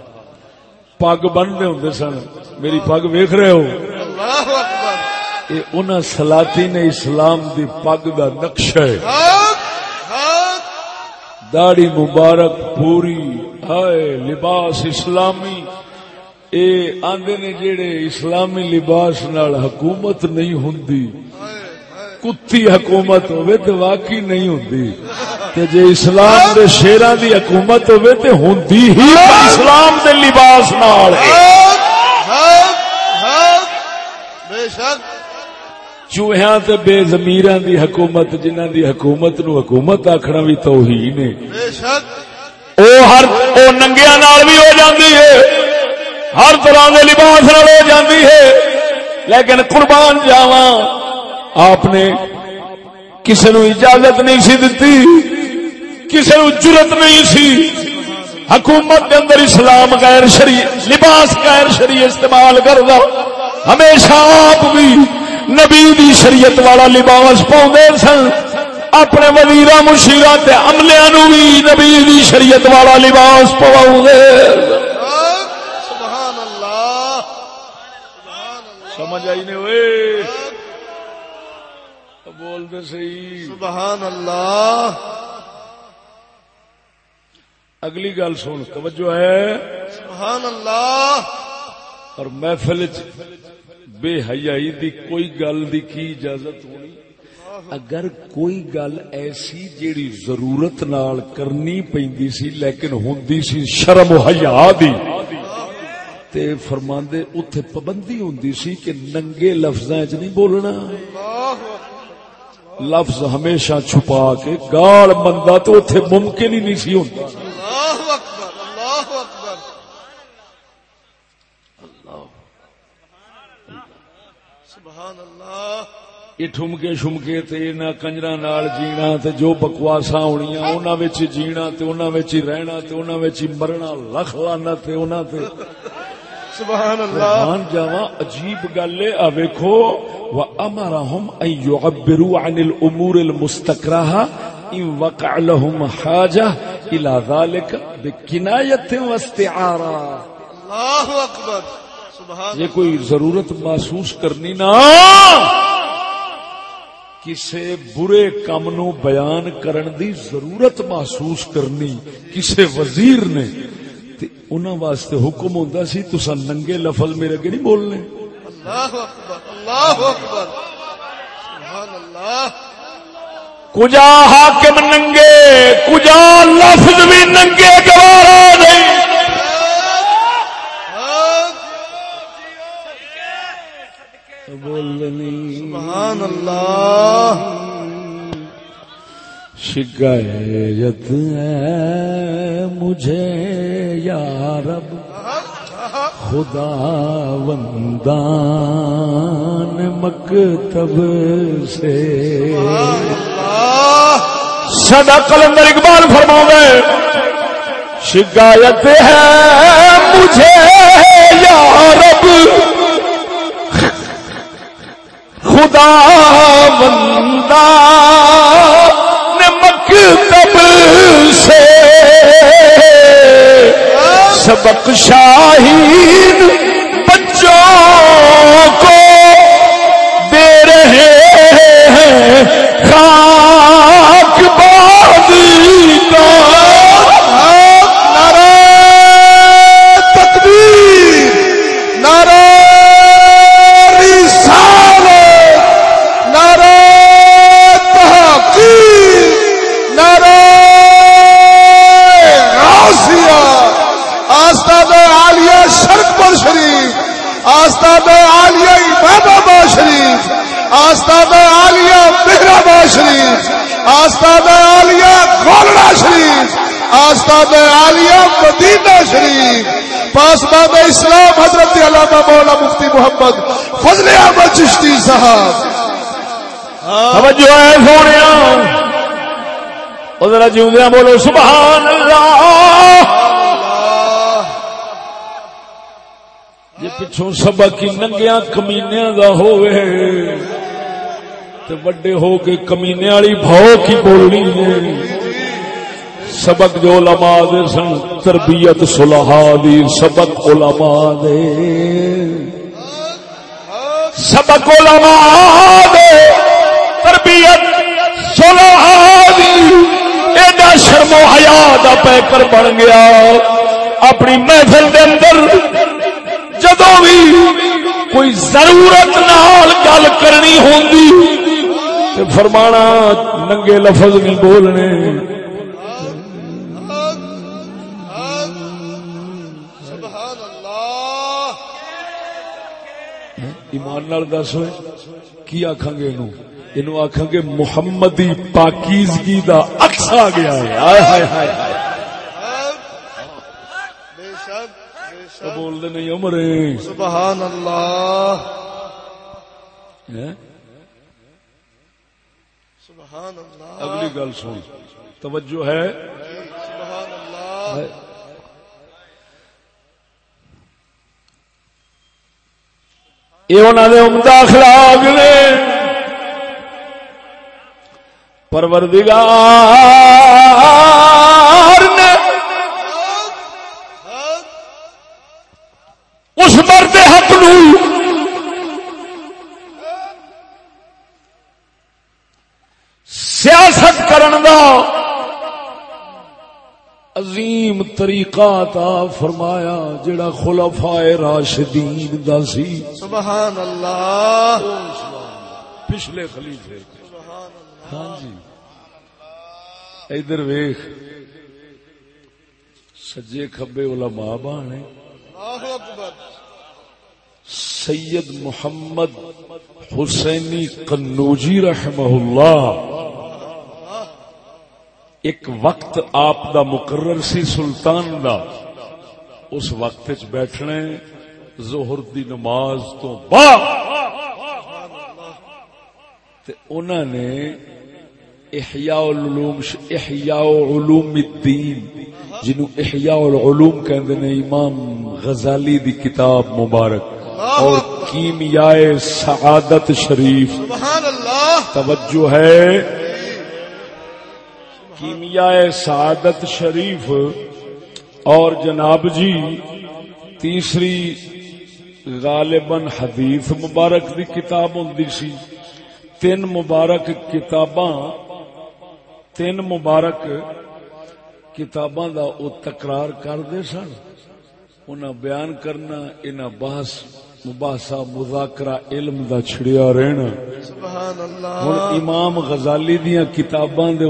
پگ بنتے ہوں سن۔ میری پگ ویخ رہے ہو؟ یہ انہاں سلاطین اسلام دی پگ دا نقشہ ہے۔ داڑی مبارک پوری ہائے لباس اسلامی۔ اے آندے نے جیڑے اسلامی لباس نال حکومت نہیں ہوندی۔ کتی حکومت ہوئے تے واقعی نہیں ہوندی۔ تے جے اسلام دے شیراں دی حکومت ہوئے تے ہوندی ہی اسلام دے لباس نال۔ بے شک چوہیاں تے بے زمیراں دی حکومت، جنہاں دی حکومت نو حکومت آکھنا بھی توہین ہے۔ بے شک او ہر، او ننگیا نال بھی ہو جاندی ہے۔ ہر طرح دے لباس نال ہو جاندی ہے۔ لیکن قربان جاواں۔ آپ نے کسی نو اجازت نہیں سی دتی کسی نو جرت نہیں سی۔ حکومت کے اندر اسلام غیر شریع لباس غیر شریع استعمال کردا ہمیشہ آپ بھی نبی دی شریعت والا لباس پاؤندے سن۔ اپنے وزیر مشیرا عملے نو بھی نبی دی شریعت والا لباس پواؤ گے حق سبحان اللہ۔ سبحان اللہ۔ سمجھ آئی نے وے بول دے سی سبحان اللہ۔ اگلی گل سن توجہ ہے۔ سبحان اللہ۔ اور محفل بے حیائی دی کوئی گل دی کی اجازت ہونی؟ اگر کوئی گل ایسی جیڑی ضرورت نال کرنی پیندی سی لیکن ہوندی سی شرم و حیا دی تے فرماندے اوتھے پابندی ہوندی سی کہ ننگے لفظاں وچ نہیں بولنا۔ لفظ ہمیشہ چھپا کے گال بندہ تو اوتھے ممکن ہی نہیں سی ہوندا اللہ اکبر اللہ اکبر۔ سبحان اللہ۔ یہ ٹھمکے شمکے تے نہ کنجرا نال جینا تے جو بکواساں ہونیاں انہاں وچ جینا تے انہاں وچ رہنا تے انہاں وچ مرنا لکھ لانا تے انہاں تے۔ سبحان اللہ۔ جاواں عجیب گل ہے آ ویکھو۔ وامرهم ان يعبروا عن الامور المستكرهه ان وقع لهم حاجه الى ذلك واستعاره اللہ اکبر۔ سبحان یہ کوئی ضرورت محسوس کرنی نا۔ کسے برے کم نو بیان کرن دی ضرورت محسوس کرنی کسے وزیر نے تے انہاں واسطے حکم ہوندا سی تساں ننگے لفظ میرے اگے نہیں بولنے۔ اللہ اکبر اللہ اکبر۔ سبحان اللہ۔ کجا حاکم ننگے کجا لفظ بھی ننگے گوارا نہیں۔ سبحان اللہ۔ شکایت ہے مجھے، یا رب؟ خدا وندان مکتب سے۔ سدا کلندر اقبال فرما گئے شکایت ہے مجھے، یا رب؟ خدا بندہ تب سے سبق شاہین بچوں کو دے رہے ہیں خان آستاد عالیہ مہرآباد شریف آستاد عالیہ گولڑا شریف آستاد عالیہ مدینہ شریف پاسبان اسلام حضرت علامہ مولا مفتی محمد فضل احمد چشتی صاحب۔ توجہ ہے سونے ادھر جیوندیا بولو، سبحان اللہ۔ جی پچھوں سبق کی ننگیا کمینیا دا ہوئے۔ تے وڈے ہو کے کمینے والی بھاؤ کی بولنی ہے سبق جو علماء دے سن تربیت صلحاء دی سبق علماء دے سبق علماء دے تربیت صلحاء دی ایڈا شرم و حیا دا پیکر بن گیا اپنی محفل دے اندر جدو بھی کوئی ضرورت نال گل کرنی ہوندی تے فرمانا ننگے لفظ نہیں بولنے۔ ایمان نال دس کی آکھاں گے اینو اینو آکھاں گے محمدی پاکیزگی دا عکس آ گیا ہے۔ ہائے ہائے ہائے ہائے بول دے نہیں عمرے۔ سبحان اللہ؟ سبحان اللہ اگلی گل سن۔ توجہ ہے۔ سبحان اللہ۔ یہ انہوں نے عمدہ اخلاق نے۔ پروردگار نے اس مرد حق نو سیاست کرن دا عظیم طریقہ تا فرمایا جڑا خلفائے راشدین دا سی۔ سبحان اللہ۔ پچھلے خلیفے۔ ہاں جی۔ ادھر ویخ سجے کھبے علماء بانے سید محمد حسینی قنوجی رحمہ اللہ۔ ایک وقت آپ دا مقرر سی سلطان دا اس وقت چ بیٹھنے ظہر دی نماز تو بعد۔ تے انہوں نے احیاء العلوم احیاء علوم الدین جنو احیاء العلوم کہندے نے امام غزالی دی کتاب مبارک اور کیمیائے سعادت شریف۔ سبحان اللہ۔ توجہ ہے۔ کیمیائے سعادت شریف اور جناب جی تیسری غالباً حدیث مبارک دی کتاب ہوندی سی۔ تین مبارک کتاباں، تین مبارک کتاباں دا او تکرار کردے سن۔ انہاں بیان کرنا، انہاں بحث مباحثہ مذاکرہ علم دا چھڑیا رہنا۔ سبحان اللہ ہن امام غزالی دیاں کتاباں دے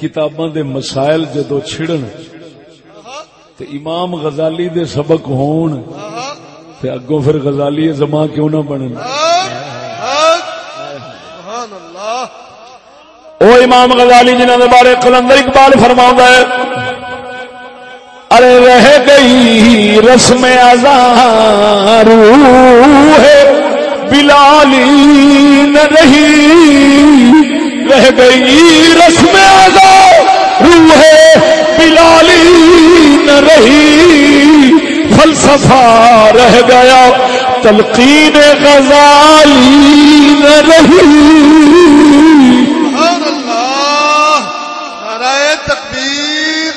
کتاباں دے مسائل جدو چھڑن تے امام غزالی دے سبق ہون تے اگوں پھر غزالی زمان کیوں نہ بنن۔ سبحان اللہ او امام غزالی جنہاں دے بارے قلندر اقبال فرماوندا ہے ارے رہ گئی رسم ازار روح بلالی نہ رہی۔ رہ گئی رسم ازار روح بلالی نہ رہی۔ فلسفہ رہ گیا، تلقین غزالی نہ رہی سبحان اللہ نعرہ تکبیر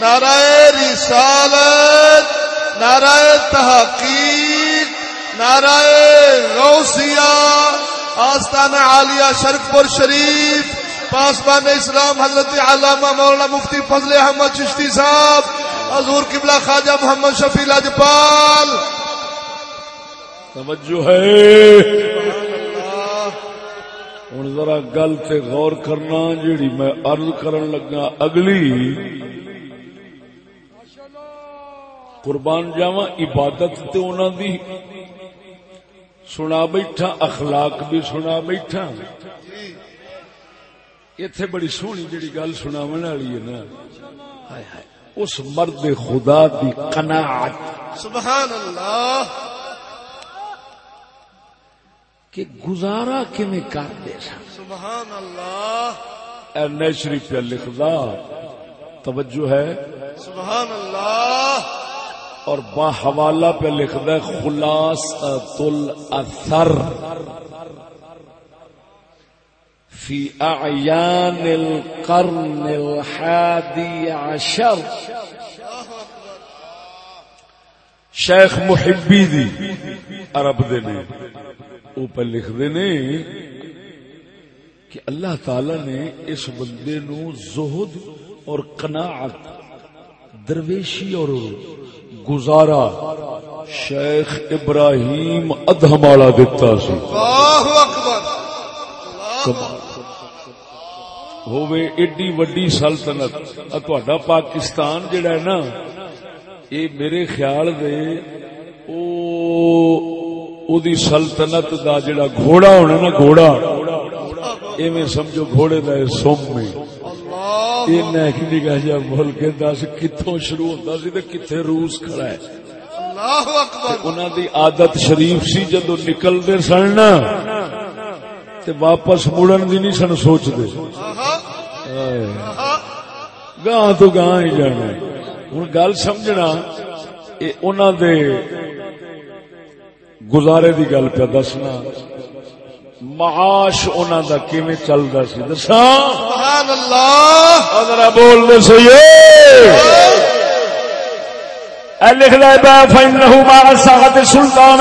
نعرہ رسالت نعرہ تحقیق، نعرہ غوثیہ، آستان عالیہ شرکپور شریف، پاسبان اسلام حضرت علامہ مولانا مفتی فضل احمد چشتی صاحب، حضور قبلہ خواجہ محمد شفیع لاجپال۔ توجہ ہے۔ ہوں ذرا گل تے غور کرنا جیڑی میں عرض کرن لگا اگلی۔ قربان جاوا عبادت تے انہاں دی سنا بیٹھا اخلاق بھی سنا بیٹھا۔ اتے بڑی سونی جیڑی گل سنا والی ہے نا۔ ہائے ہائے اس مرد خدا دی قناعت۔ سبحان اللہ کہ گزارا کیویں کر دے سن؟ سبحان اللہ اے نیچری پہ لکھدا توجہ ہے۔ سبحان اللہ اور با حوالہ پہ لکھدا ہے خلاص الاثر فی اعیان القرن الحادی عشر. شیخ محبی دی عرب دے نے، او پہ لکھ دے نے کہ اللہ تعالی نے اس بندے نو زہد اور قناعت، درویشی اور گزارا شیخ ابراہیم ادہم والا دتا سی۔ ہووے ایڈی وڈی سلطنت۔ تہاڈا پاکستان جڑا ہے نا اے میرے خیال دے او او دی سلطنت دا جڑا گھوڑا ہونا نا گھوڑا۔ ایویں سمجھو گھوڑے دا سوم میں۔ اینا کی نگاہ جا بول کے دس کتوں شروع ہوتا سی کتنے روس کھڑا ہے۔ دی عادت شریف سی جدو نکلدے سن نا تے واپس مڑن دی نہیں سن سوچدے۔ گاں تو گاں ہی جانا ہوں گل سمجھنا یہ انہوں دے گزارے دی گل پہ دسنا۔ معاش دا کیویں چلدا سی؟ دساں۔ سبحان اللہ ذرا بول دے سیے اے لکھدا ہے با فینہ ما ساعت سلطان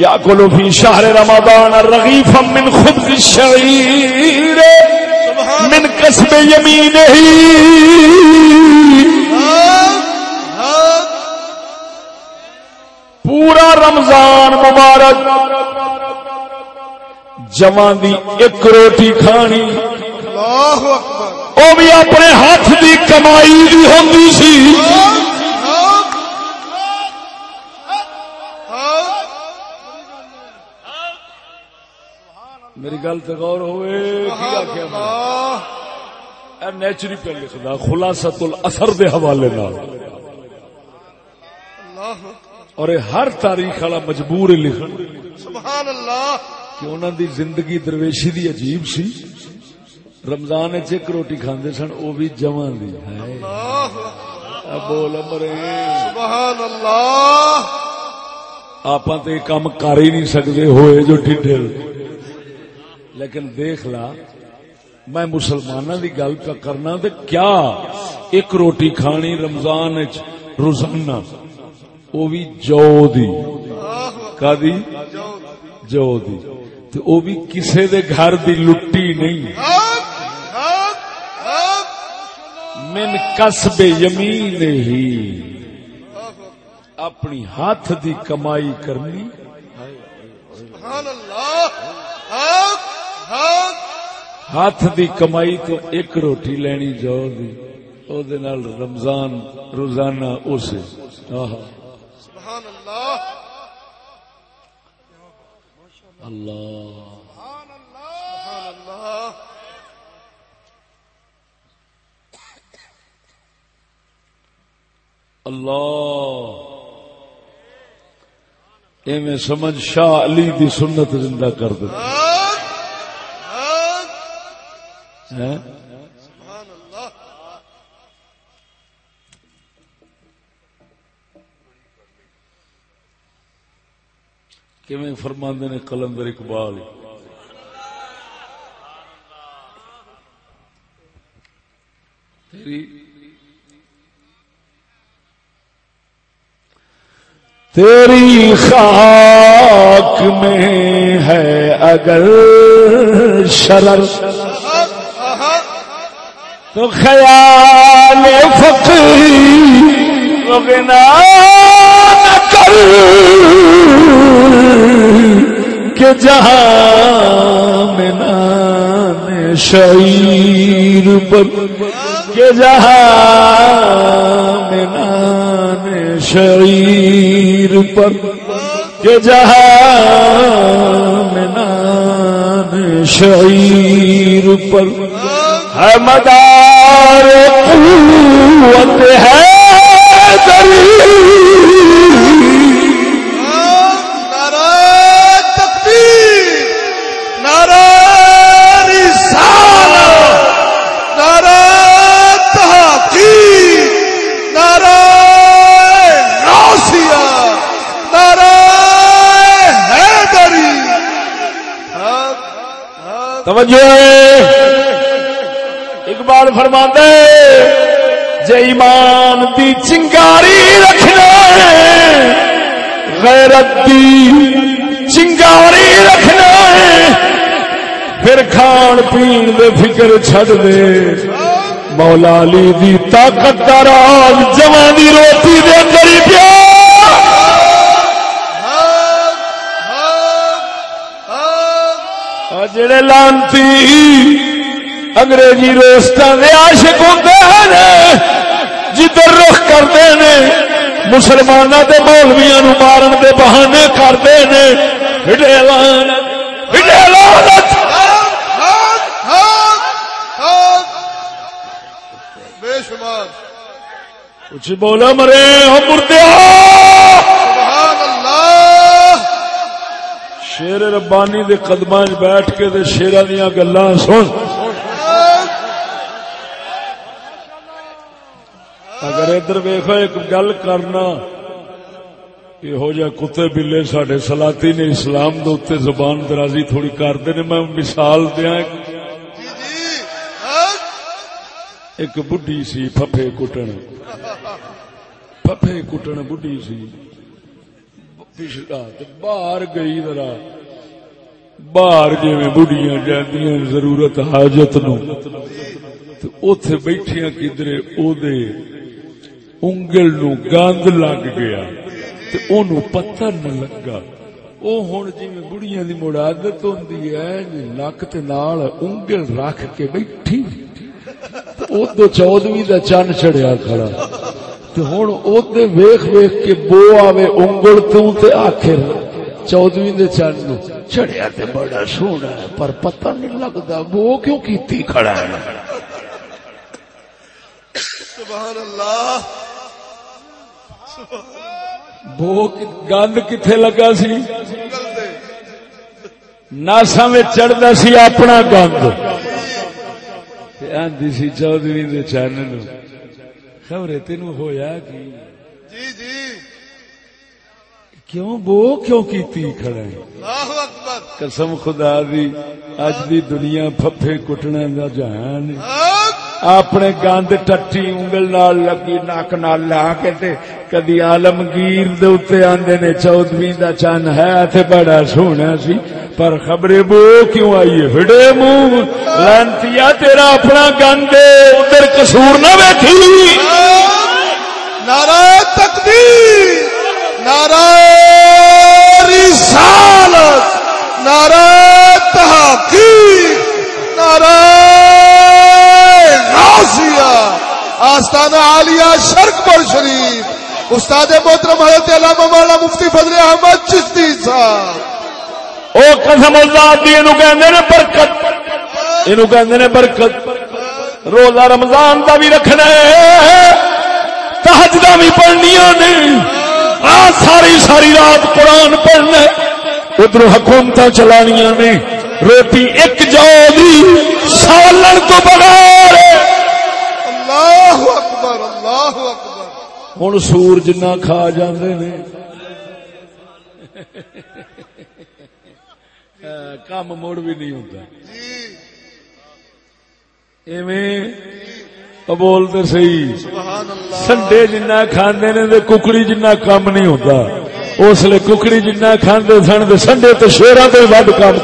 یاکل فی شہر رمضان رغیفا من خبز الشعیر۔ من کسب یمینہ پورا رمضان مبارک۔ جوان دی ایک روٹی کھانی۔ وہ بھی اپنے ہاتھ دی کمائی دی ہوندی سی۔ میری گل تو غور ہوئے نیچری پہ لکھدا خلاصت الاثر دے حوالے نال۔ اور ہر تاریخ والا مجبور لکھن سبحان اللہ۔ کہ انہوں دی زندگی درویشی دی عجیب سی۔ رمضان چ ایک روٹی کھاندے سن او بھی جوان دی۔ ہے بول سبحان اللہ آپ تے کام کر ہی نہیں سکتے ہوئے جو ٹھڈے۔ لیکن دیکھ لا میں مسلمانوں دی گل پہ کرنا تے کیا ایک روٹی کھانی رمضان وچ روزانہ؟ وہ بھی جو دی۔ کا دی۔ جو دی۔ تے وہ بھی کسے دے گھر دی لٹی نہیں۔ من کسب یمین ہی۔ اپنی ہاتھ دی کمائی کرنی۔ سبحان اللہ ہاتھ دی کمائی تو ایک روٹی لینی جاؤ دی۔ او دے نال رمضان روزانہ اسے۔ آہا۔ سبحان اللہ اللہ سبحان اللہ اللہ ایویں سمجھ شاہ علی دی سنت زندہ کر دے۔ کیویں فرماندے نے کلندر اقبال؟ تیری تیری خاک میں ہے اگر شرر، تو خیال فقیر بنا نہ کر کہ جہاں میں نان شعیر پر، کہ جہاں میں نان شعیر پر، کہ جہاں میں نان شعیر پر۔ ہے مدار قوت، ہے دری۔ توجہ اقبال فرما دے جے ایمان دی چنگاری رکھنا ہے، غیرت دی چنگاری رکھنا ہے، پھر کھان پین دے فکر چھڑ دے۔ مولا علی دی طاقت دا جوانی روٹی دے اندر ہی جڑے لانتی انگریزی روسٹاں دے عاشق ہوندے ہیں جدھر رخ کرتے نے مسلماناں دے مولویاں نو مارن دے بہانے کرتے نے ہڈے لعنت ہڈے لعنت۔ حق بے شمار۔ کچھ بولا مرے ہم مردیا۔ شیر ربانی دے قدماں بیٹھ کے تے شیراں دیاں گلاں سن۔ اگر ادھر ویکھو ایک گل کرنا، یہو جہ کتے بلے سڈے سلاتی نے اسلام دے اتنے زبان درازی تھوڑی کرتے نے، میں مثال دیا ایک۔ بڈھی سی پھپے کٹن۔ پھپے کٹن بڈھی سی۔ پچھلا باہر گئی ذرا۔ باہر جی بڑھیاں جاندیاں، ضرورت حاجت نو۔ تے اوتھے بیٹھیاں کدرے او دے انگل نو گند لگ گیا۔ تے اونوں پتہ نہ لگا۔ او ہن جویں بڑھیاں دی مڑ عادت ہوندی ہے نک تے نال انگل رکھ کے بیٹھی۔ او تو چودویں دا چن چڑیا کھڑا۔ او تے ویکھ ویکھ کے بو آوے انگل تو تے آخر چودویں دے چن نو۔ چڑیا تے بڑا سونا ہے پر پتہ نہیں لگدا بو کیوں کیتی کھڑا ہے۔ سبحان اللہ بو گند کتھے لگا سی؟ ناسا میں چڑھتا سی اپنا گند۔ تے آندی سی چودویں دے چن نو۔ خبرے تینو ہویا کی؟ جی جی۔ کیوں بو؟ کیوں کیتی کھڑا ہے؟ اللہ اکبر۔ قسم خدا دی اج دی دنیا پھپھے کٹنے دا جہان اپنے گند ٹٹی انگل نال لگی نک نال لا کے تے کدی عالمگیر دے اوتے آندے نے چودویں دا چن ہے تے بڑا سونا سی۔ پر خبرے بو، کیوں آئی ہے؟ فڑے منہ۔ لانتیا تیرا اپنا گند ادھر قصور نہ بیٹھی۔ نعرہ تکبیر، نعرہ رسالت، نعرہ تحقیق، نعرہ غازیہ۔ آستانہ عالیہ شرک پر شریف۔ استاد محترم حضرت علامہ مولانا مفتی فضل احمد چشتی صاحب۔ او قسم اللہ دی اینو کہندے نے برکت۔ اینو کہندے نے برکت۔ روزہ رمضان دا بھی رکھنا ہے۔ تہجداں بھی پڑھنیاں نے۔ آ ساری ساری رات قرآن پڑھنا ادھر حکومت چلانیاں نے۔ روٹی ایک جو دی سالن تو بغیر۔ اللہ اکبر اللہ اکبر۔ ہوں سورج نہ کھا جاندے نے۔ کام مڑ بھی نہیں ہوتا ایویں بولتے سی سبحان اللہ سنڈے جنہ کھاندے نے تے ککڑی جنہ کام نہیں ہوتا اس لیے ککڑی جنہ کھاندے سن تے سنڈے تے شیراں تے ود کام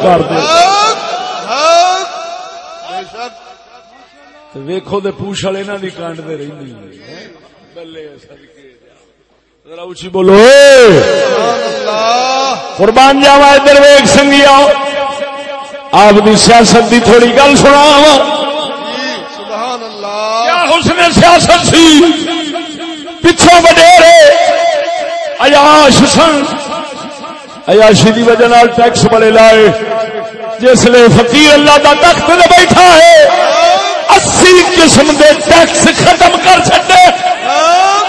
تے ویکھو تے پوچھ والے انہاں دی کانڈ تے رہندی۔ بلے ذرا اونچی بولو۔ قربان جاوا ادھر ویک سنگیا آپ دی سیاست دی تھوڑی گل سناواں۔ جی سبحان اللہ کیا حسن سیاست سی؟ پچھوں وڈیرے عیاش سن۔ عیاشی دی وجہ نال ٹیکس بڑے لائے۔ جس لیے فقیر اللہ دا تخت تے بیٹھا ہے۔ اسی قسم دے ٹیکس ختم کر چھڈے حق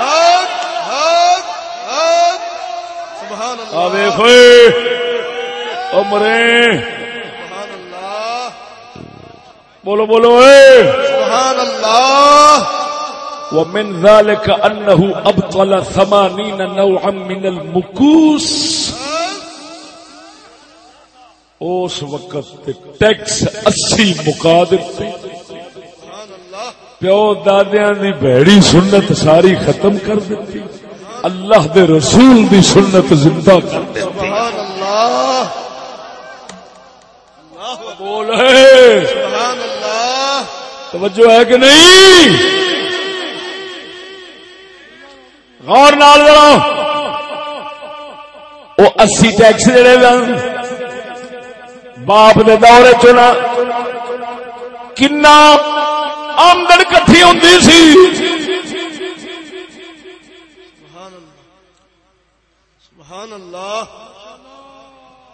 حق حق حق سبحان اللہ آ ویکھو او مرے۔ سبحان اللہ بولو بولو اے۔ سبحان اللہ ومن ذلك انه ابطل ثمانين نوعا من المكوس اس وقت ٹیکس اسی مکا دیتے سبحان اللہ پیو دادیاں دی بھڑی سنت ساری ختم کر دیتی۔ اللہ دے رسول دی سنت زندہ کر دیتی سبحان اللہ بول ہے۔ سبحان اللہ توجہ ہے کہ نہیں؟ غور نال ذرا وہ اسی ٹیکس جڑے سن باپ دے دورے چنا کنا آمدن کٹھی ہوں سی۔ سبحان اللہ.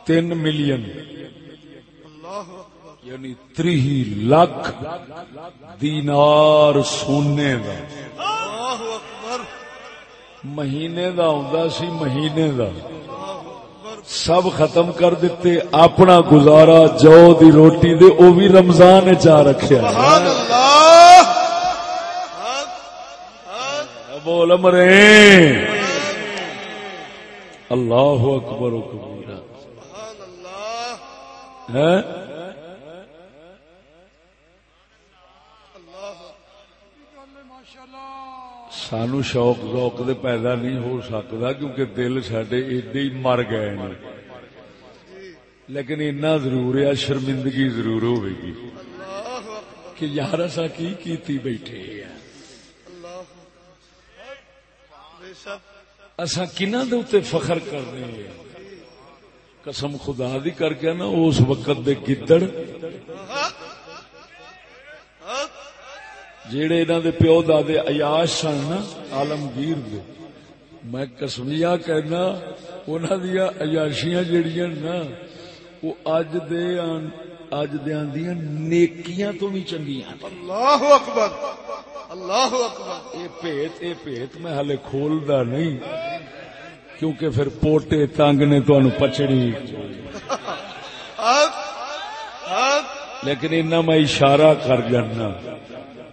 تین ملین. یعنی تری لاکھ دینار سونے دا. مہینے دا ہوندا سی مہینے دا. سب ختم کر دیتے اپنا گزارا جو دی روٹی دے او بھی رمضان چا رکھیا سبحان اللہ. بول مرے اللہ اکبر و کبیرہ۔ سبحان اللہ۔ سانو شوق ذوق دے پیدا نہیں ہو سکتا کیونکہ دل سڈے ایڈے ہی مر گئے ہیں لیکن اتنا ضرور ہے شرمندگی ضرور ہوے گی کہ یار اسا کی کیتی بیٹھے ہیں؟ اسا کنہ دے اوتے فخر کرنے قسم خدا دی کر کے نا اس وقت دے گدڑ جیڑے انہاں دے پیو دادے عیاش سن نا عالمگیر دے۔ میں قسمیا کہنا، انہاں دیا عیاشیاں جیڑیاں نا، وہ اج دے اج دے آندیاں نیکیاں تو بھی چنگیاں اللہ اکبر اللہ اکبر اے پیت اے پیت میں ہلے کھولدا نہیں کیونکہ پھر پوٹے تنگ نے تانوں پچڑی لیکن انہاں میں اشارہ کر جانا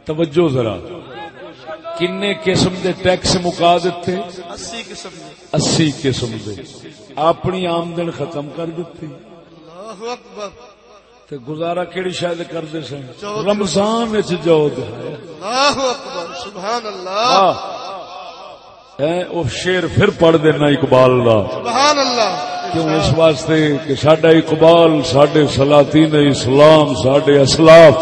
توجہ ذرا کنے قسم دے ٹیکس مکا دیتے اسی قسم دے اپنی آمدن ختم کر دیتی اللہ اکبر تے گزارا کیڑی شاید کرتے سن؟ رمضان وچ جو دہایا اللہ اکبر سبحان اللہ۔ وہ شیر پھر پڑھ دینا اقبال دا۔ سبحان اللہ۔ کیوں اس واسطے کہ ساڈا اقبال ساڈے سلاطین اسلام ساڈے اسلاف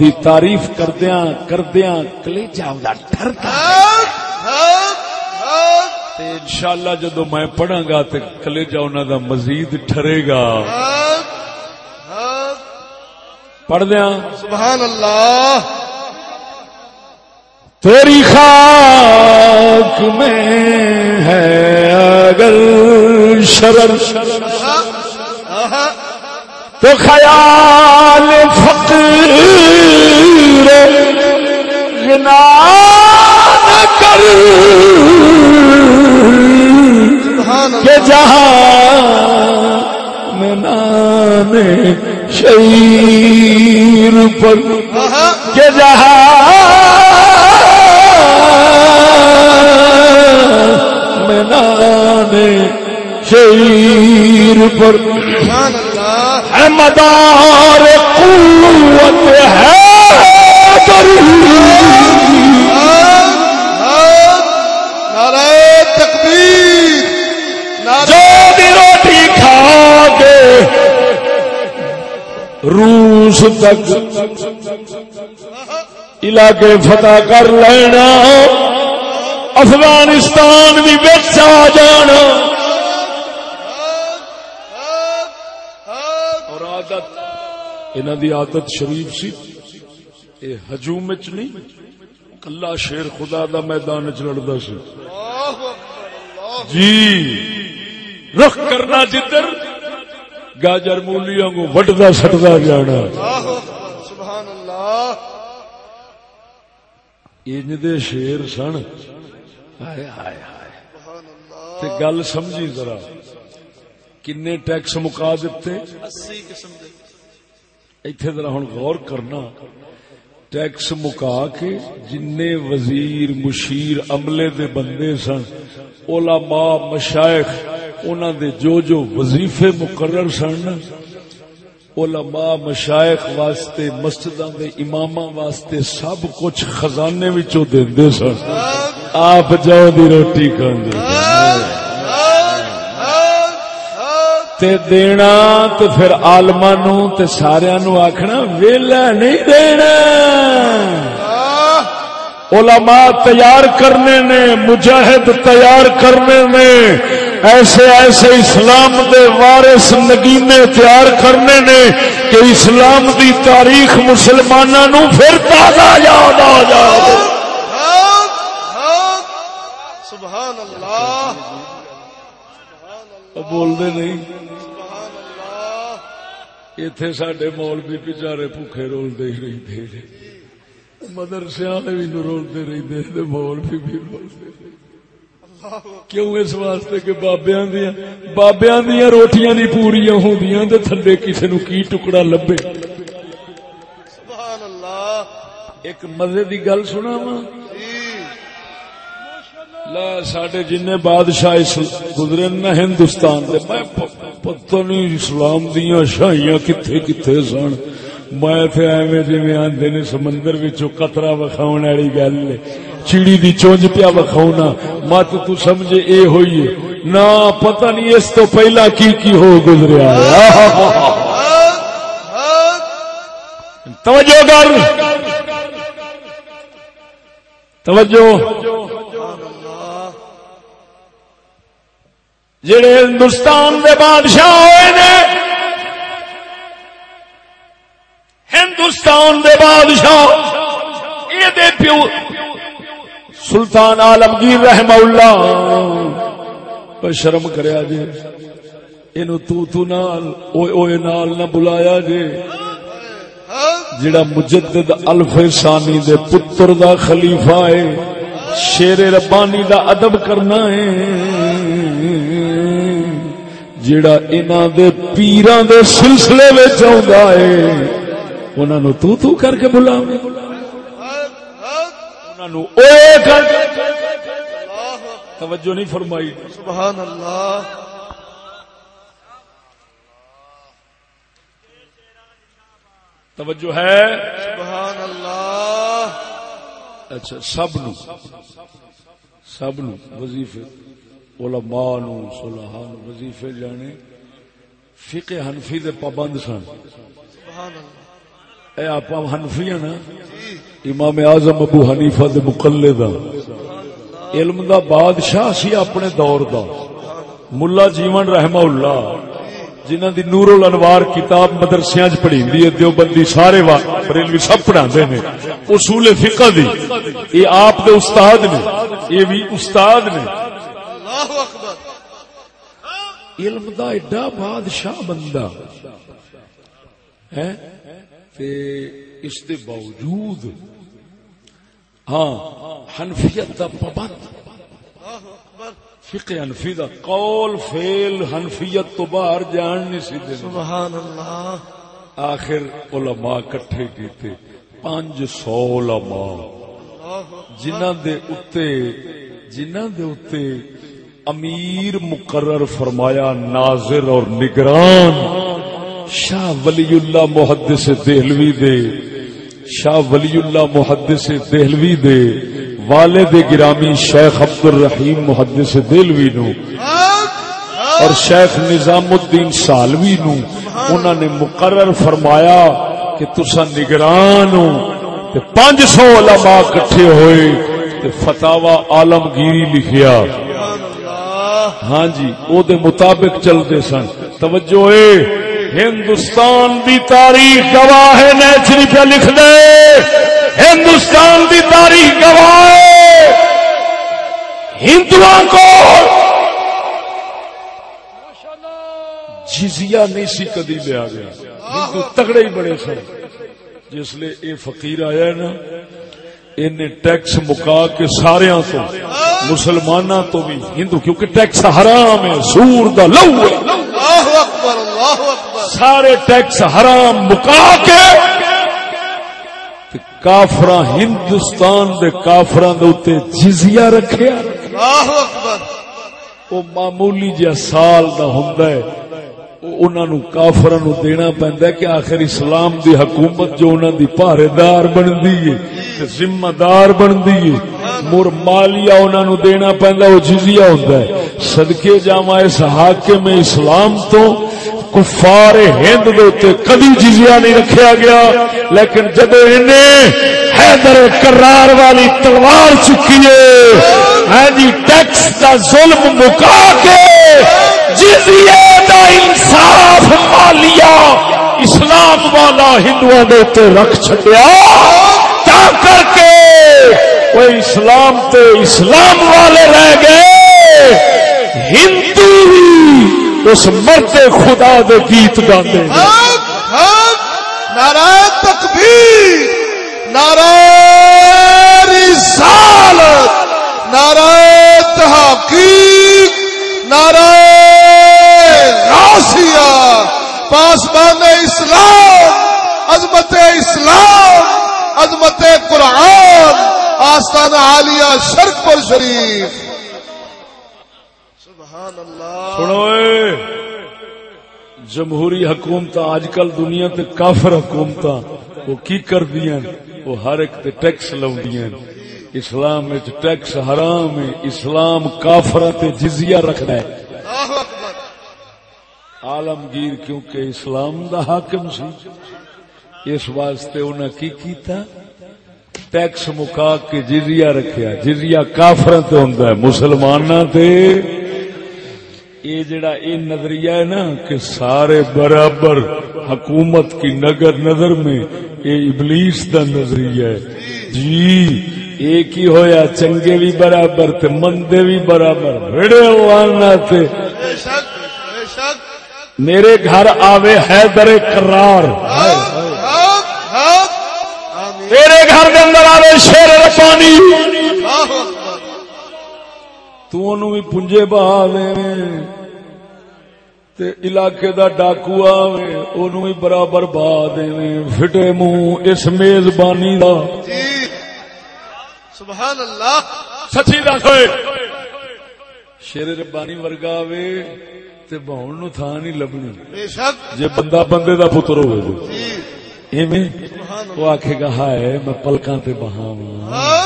دی تعریف کردیاں کردیاں کلیجا دا ڈردا حق حق حق انشاءاللہ جدو میں پڑھا گا تو کلیجا انہوں دا مزید ٹھرے گا۔ پڑھ دیا سبحان اللہ۔ تیری خاک میں ہے اگر شرر۔ تو خیال فقیر غنا نہ کر۔ کہ جہاں میں نان شعیر پر کہ جہاں میں نان شعیر پر مدار قوت ہے نعرہ روس تک علاقے فتح کر لینا، افغانستان بھی بچ آ جانا۔ اور عادت انہوں دی عادت شریف سی، اے ہجوم چ نہیں، کلا شیر خدا دا میدان چ لڑتا سی۔ جی رخ کرنا جدھر گاجر مولیاں کو وٹدا سٹدا جانا۔ سبحان اللہ دے شیر سن۔ ہائے ہائے ہائے۔ تے گل سمجھی ذرا۔ کنے ٹیکس مکا دیتے؟ ایتھے ذرا ہن غور کرنا۔ ٹیکس مکا کے جن وزیر مشیر عملے دے بندے سن۔ علماء مشائخ۔ انہاں دے جو جو وظیفے مقرر سن، علماء مشائخ واسطے، مسجداں دے اماماں واسطے سب کچھ خزانے وچوں دیندے سن۔ آپ جاؤ دی روٹی کھاندے تے دینا تے پھر آلما نو تے سارا نو آخنا ویلا نہیں دینا۔ علماء تیار کرنے نے مجاہد تیار کرنے نے ایسے ایسے اسلام دے وارث نگینے تیار کرنے نے کہ اسلام دی تاریخ مسلمانوں نو پھر تازہ یاد آ جائے۔ سبحان اللہ۔ بول دے نہیں۔ سڈے مول بھی بچارے بھوکے رولتے ہی رہتے مدرسے والے بھی رولتے رہتے مول بھی بھی رولتے کیوں اس واسطے کہ بابیاں دیا بابیاں دیا روٹیاں نہیں پوریا ہوندیاں تے تھلے کسی نو کی ٹکڑا لبے۔ سبحان اللہ ایک مزے دی گل سنا وا جی۔ لا ساڈے جن بادشاہ گزرے نا ہندوستان دے میں پتہ نہیں اسلام دیاں شاہیاں کتھے کتھے سن۔ میں تے ایویں جویں آندے نے سمندر وچوں قطرہ وکھاون والی گل ہے۔ چیڑی دی چونج پیا وکھاونا۔ مت تو سمجھے اے ہوئی ہے۔ نہ پتہ نہیں اس تو پہلا کی کی ہو گزریا ہے۔ توجہ کر۔ توجہ۔ جڑے ہندوستان دے بادشاہ ہوئے نے ہندوستان دے بادشاہ، یہ دے پیو سلطان عالمگیر رحم اللہ۔ شرم کریا جے، اینو تو تو نال، اوئے اوئے نال نہ بلایا جے۔ جڑا مجدد الف ثانی دے پتر دا خلیفہ ہے، شیر ربانی دا ادب کرنا ہے۔ جڑا انہاں دے پیراں دے سلسلے وچ آوندا ہے۔ انہاں نو تو تو کر کے بلاویں۔ انہاں نو اوے کر کے۔ توجہ نہیں فرمائی۔ سبحان اللہ توجہ ہے۔ سبحان اللہ اچھا سب نو۔ سب نو وظیفے۔ علماء نو صلاحاں نو وظیفے جانے۔ فقہ حنفی دے پابند سن۔ سبحان اللہ اے آپ حنفی ہیں نا امام اعظم ابو حنیفہ دے مقلد علم دا بادشاہ سی اپنے دور دا۔ ملا جیون رحمہ اللہ جنہ دی نور الانوار کتاب مدرسیاں چ پڑھی ہے دیوبندی سارے بریلوی سب پڑھاندے نے۔ اصول فقہ دی۔ یہ آپ دے استاد نے یہ بھی استاد نے۔ اللہ اکبر۔ علم دا ایڈا بادشاہ بندہ۔ ہے تے اس دے باوجود ہاں حنفیت دا پابند۔ فقہ حنفی دا قول فیل حنفیت تو باہر جان نہیں سی دے سبحان اللہ۔ آخر علماء کٹھے کیتے پانچ سو علماء۔ جنہ دے اتے جنہ دے اتے امیر مقرر فرمایا ناظر اور نگران۔ شاہ ولی اللہ محدث دہلوی دے، شاہ ولی اللہ محدث دہلوی دے، والد گرامی شیخ عبد الرحیم محدث دہلوی نو، اور شیخ نظام الدین سالوی نو انہوں نے مقرر فرمایا کہ تسا نگران ہو، تے پانچ سو علماء کٹھے ہوئے، تے فتاوا عالمگیری لکھیا۔ ہاں جی او دے مطابق چلتے سن۔ توجہ اے۔ ہندوستان دی تاریخ گواہ ہے نیچری پہ لکھ دے۔ ہندوستان دی تاریخ گواہ ہے۔ ہندوؤں کو جزیہ نہیں سی کدی لیا گیا۔ ہندو تگڑے ہی بڑے سن۔ جس لیے اے فقیر آیا ہے نا، انہیں ٹیکس مکا کے سارے تو مسلمانوں تو بھی، ہندو کیونکہ ٹیکس حرام ہے سور دا لو ہے۔ اکبر اللہ اکبر۔ سارے ٹیکس حرام مکا کے کافر ہندوستان دے کافران دے اتے جزیہ رکھیا اللہ اکبر۔ وہ معمولی جا سال دا ہوندا ہے انہوں نے کافر نو دینا پہندا ہے کہ آخر اسلام دی حکومت جو انہوں دی پہرے دار بن ہے ذمہ دار بن ہے۔ مر مالیہ انہوں نے دینا پہندا، وہ جزیہ ہوندا ہے۔ صدقے جاواں اس حاکم اسلام تو کفار ہند دے کدی جزیہ نہیں رکھیا گیا۔ لیکن جب انہیں حیدر کرار والی تلوار چکی ہے ہاں جی ٹیکس کا ظلم مکا کے جزیے دا انصاف مالیا اسلام والا ہندوؤں دے رکھ چھڈیا۔ تا کر کے وہ اسلام تے اسلام والے رہ گئے۔ ہندو بھی اس مرد خدا دے گیت گاندے۔ نے نعرہ تکبیر، نعرہ رسالت، نعرہ تحقیق، نعرہ غاسیہ پاسبان اسلام، عظمت اسلام، عظمت قرآن۔ آستان عالیہ شرک پر شریف۔ سبحان اللہ۔ جمہوری حکومت آج کل دنیا تے کافر حکومت وہ کی کر دیا وہ ہر ایک تے ٹیکس لاؤندیاں اسلام وچ ٹیکس حرام ہے اسلام کافر تے جزیہ رکھدا ہے۔ اللہ اکبر۔ عالمگیر کیونکہ اسلام دا حاکم سی اس واسطے انہاں کی کیتا؟ ٹیکس مکا کے جزیہ رکھیا۔ جزیہ کافر تے ہوندا ہے، مسلماناں تے۔ یہ جڑا یہ نظریہ ہے نا کہ سارے برابر حکومت کی نگر نظر میں یہ ابلیس دا نظریہ ہے۔ جی ایک ہی ہویا، چنگے بھی برابر تے مندے بھی برابر۔ بڑے وانا تے۔ میرے گھر آوے حیدر کرار۔ ہاں، ہاں، ہاں، میرے گھر دے اندر آوے شیر ربانی۔ تو انہوں بھی پنجے بہاوے تے علاقے دا ڈاکو آوے انہوں بھی برابر بہا دے فٹے منہ اس میزبانی دا۔ جی۔ سبحان اللہ۔ سچی دس ہوئے۔ شیر ربانی ورگا آوے تے بہن نو تھا نہیں لبنی۔ بے شک۔ جے بندہ بندے دا پتر ہوئے۔ تو جی۔ ایویں وہ آکھے گا، ہائے، میں پلکاں تے بہاواں۔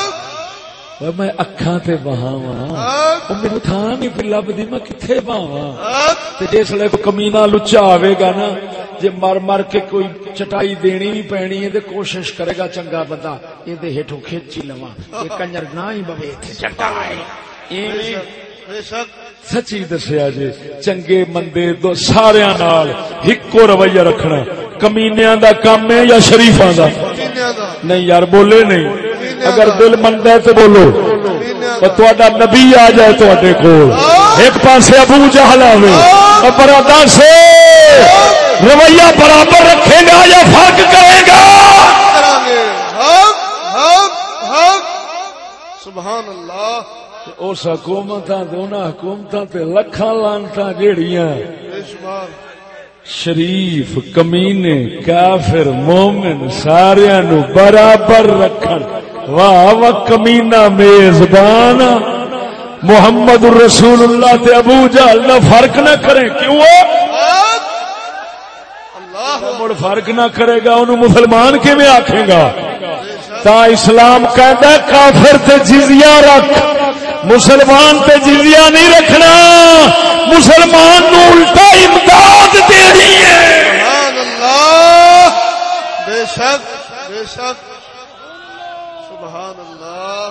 میں اکھاں تے بہاواں۔ حق میرے تھان نہیں پہ لبدی، میں کتھے بہاواں تے جس لے کوئی کمینا لچا آوے گا نا، جے مر مر کے کوئی چٹائی دینی بھی پینی ہے، تے کوشش کرے گا چنگا بندہ یہ دے ہیٹھوں کھچ لواں۔ یہ کنجر نہ ہی بوے ایتھے چٹائے ایویں سچی دسیا جی چنگے مندے دو سارے نال ہکو رویہ رکھنا۔ کمینیاں دا کام ہے یا شریفاں دا؟ نہیں یار بولے نہیں۔ اگر دل مند ہے تو بولو۔ تہاڈا نبی آ جائے تواڈے کول۔ ایک پاسے ابو جہل آوے۔ اور برادہ سے رویہ برابر رکھے گا یا فرق کرے گا؟ سبحان اللہ اس حکومتاں تے لکھاں لانتاں جیڑیاں شریف کمینے کافر مومن سارا نو برابر رکھن۔ واہ واہ کمینا میزبان محمد رسول اللہ تے ابو جہل نہ فرق نہ کرے کیوں مڑ فرق نہ کرے گا انہوں مسلمان کیویں آکھے گا؟ تا اسلام کہندا کافر تے جزیہ رکھ۔ مسلمان تے جزیہ نہیں رکھنا۔ مسلمان نو الٹا امداد دینی ہے۔ سبحان اللہ۔ بے شک بے شک۔ سبحان اللہ۔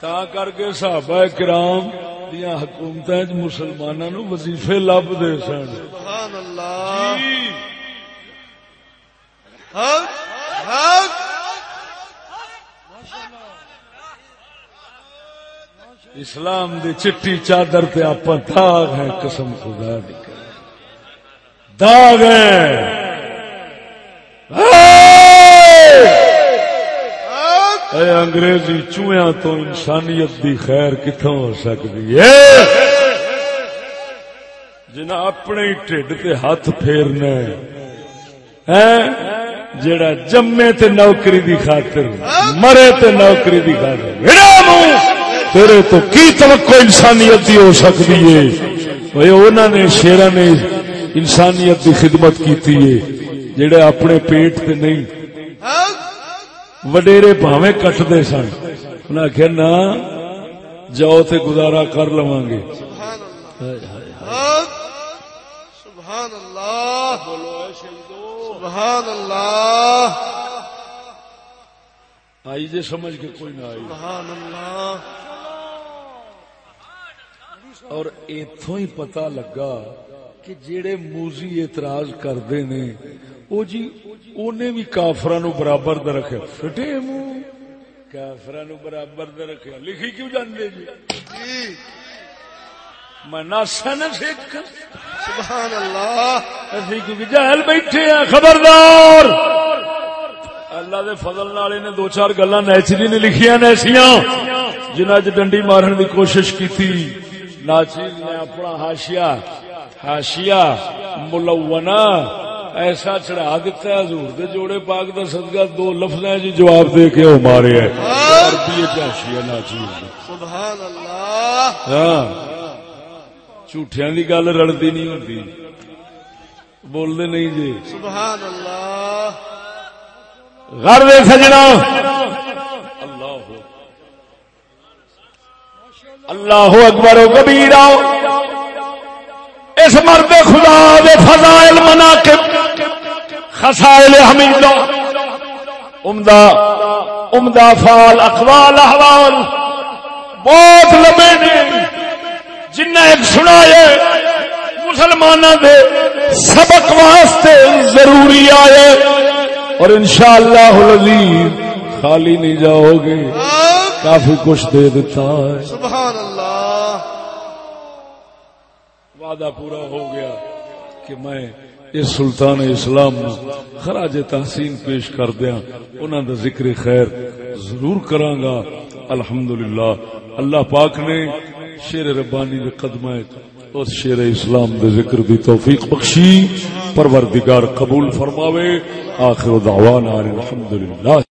تا کر کے صحابہ کرام دیا حکومت مسلمانوں نو وظیفے لب دے سن۔ سبحان اللہ۔ حق حق۔ اسلام دی چٹی چادر پہ آپ داغ ہیں قسم خدا دی۔ داغ! حق اے انگریزی چوہیاں تو انسانیت دی خیر کتوں ہو سکتی ہے؟ جنہ اپنے ہی ٹھڈ تے ہاتھ پھیرنا ہے۔ ہیں؟ جڑا جمے تے نوکری دی خاطر مرے تے نوکری دی خاطر۔ تیرے تو کی توقع انسانیت دی ہو سکتی ہے؟ اوے انہاں نے شیراں نے انسانیت دی خدمت کیتی ہے۔ جڑے اپنے پیٹ تے نہیں وڈیرے بھاویں کٹتے سن۔ انہیں آخیا نہ جاؤ تے گزارا کر لواں گے۔ سبحان اللہ۔ حق سبحان اللہ سبحان اللہ آئی جے سمجھ کے کوئی نہ آئی سبحان اللہ۔ اور ایتھوں ہی پتا لگا کہ جڑے موزی اعتراض کرتے نے او جی اونے بھی کافراں نو برابر دے رکھے۔ فٹے منہ۔ کافراں نو برابر دے رکھے۔ لکھی کیوں جاندے جی؟ جی۔ میں ناسا نہ سیکھ۔ سبحان اللہ اسی کیونکہ جہل بیٹھے ہیں خبردار۔ اللہ دے فضل نال نے دو چار گلاں نیچری نے لکھیاں نیسیاں جنہاں چ ڈنڈی مارن دی کوشش کیتی۔ ناچیز نے اپنا ہاشیا ہاشیا ملونہ ایسا چڑھا دیتا ہے حضور دے جوڑے پاک دا صدقہ دو لفظیں جی جواب دے کے او مارے ہے عربی ہاشیا ناچیز سبحان اللہ ہاں۔ جھوٹیاں دی گل رلدی نہیں ہوندی۔ بولدے نہیں جی۔ سبحان اللہ دے سجنا اللہ اللہ اکبر و کبیرا اس مرد خدا دے فضائل مناقب، خسائل حمیدہ عمدہ عمدہ فال اقوال احوال بہت لمبے نے، جنہ ایک سنائے مسلمانوں دے سبق واسطے ضروری آئے، اور انشاءاللہ العزیز خالی نہیں جاؤ گے۔ کافی کچھ دے دیتا ہے۔ سبحان اللہ۔ وعدہ پورا ہو گیا کہ میں اس سلطان اسلام خراج تحسین پیش کر دیا انہوں دا ذکر خیر ضرور کراں گا الحمدللہ۔ اللہ پاک نے شیر ربانی دے قدمہ اس شیر اسلام دے ذکر دی توفیق بخشی۔ پروردگار قبول فرماوے۔ آخر دعوانا الحمدللہ۔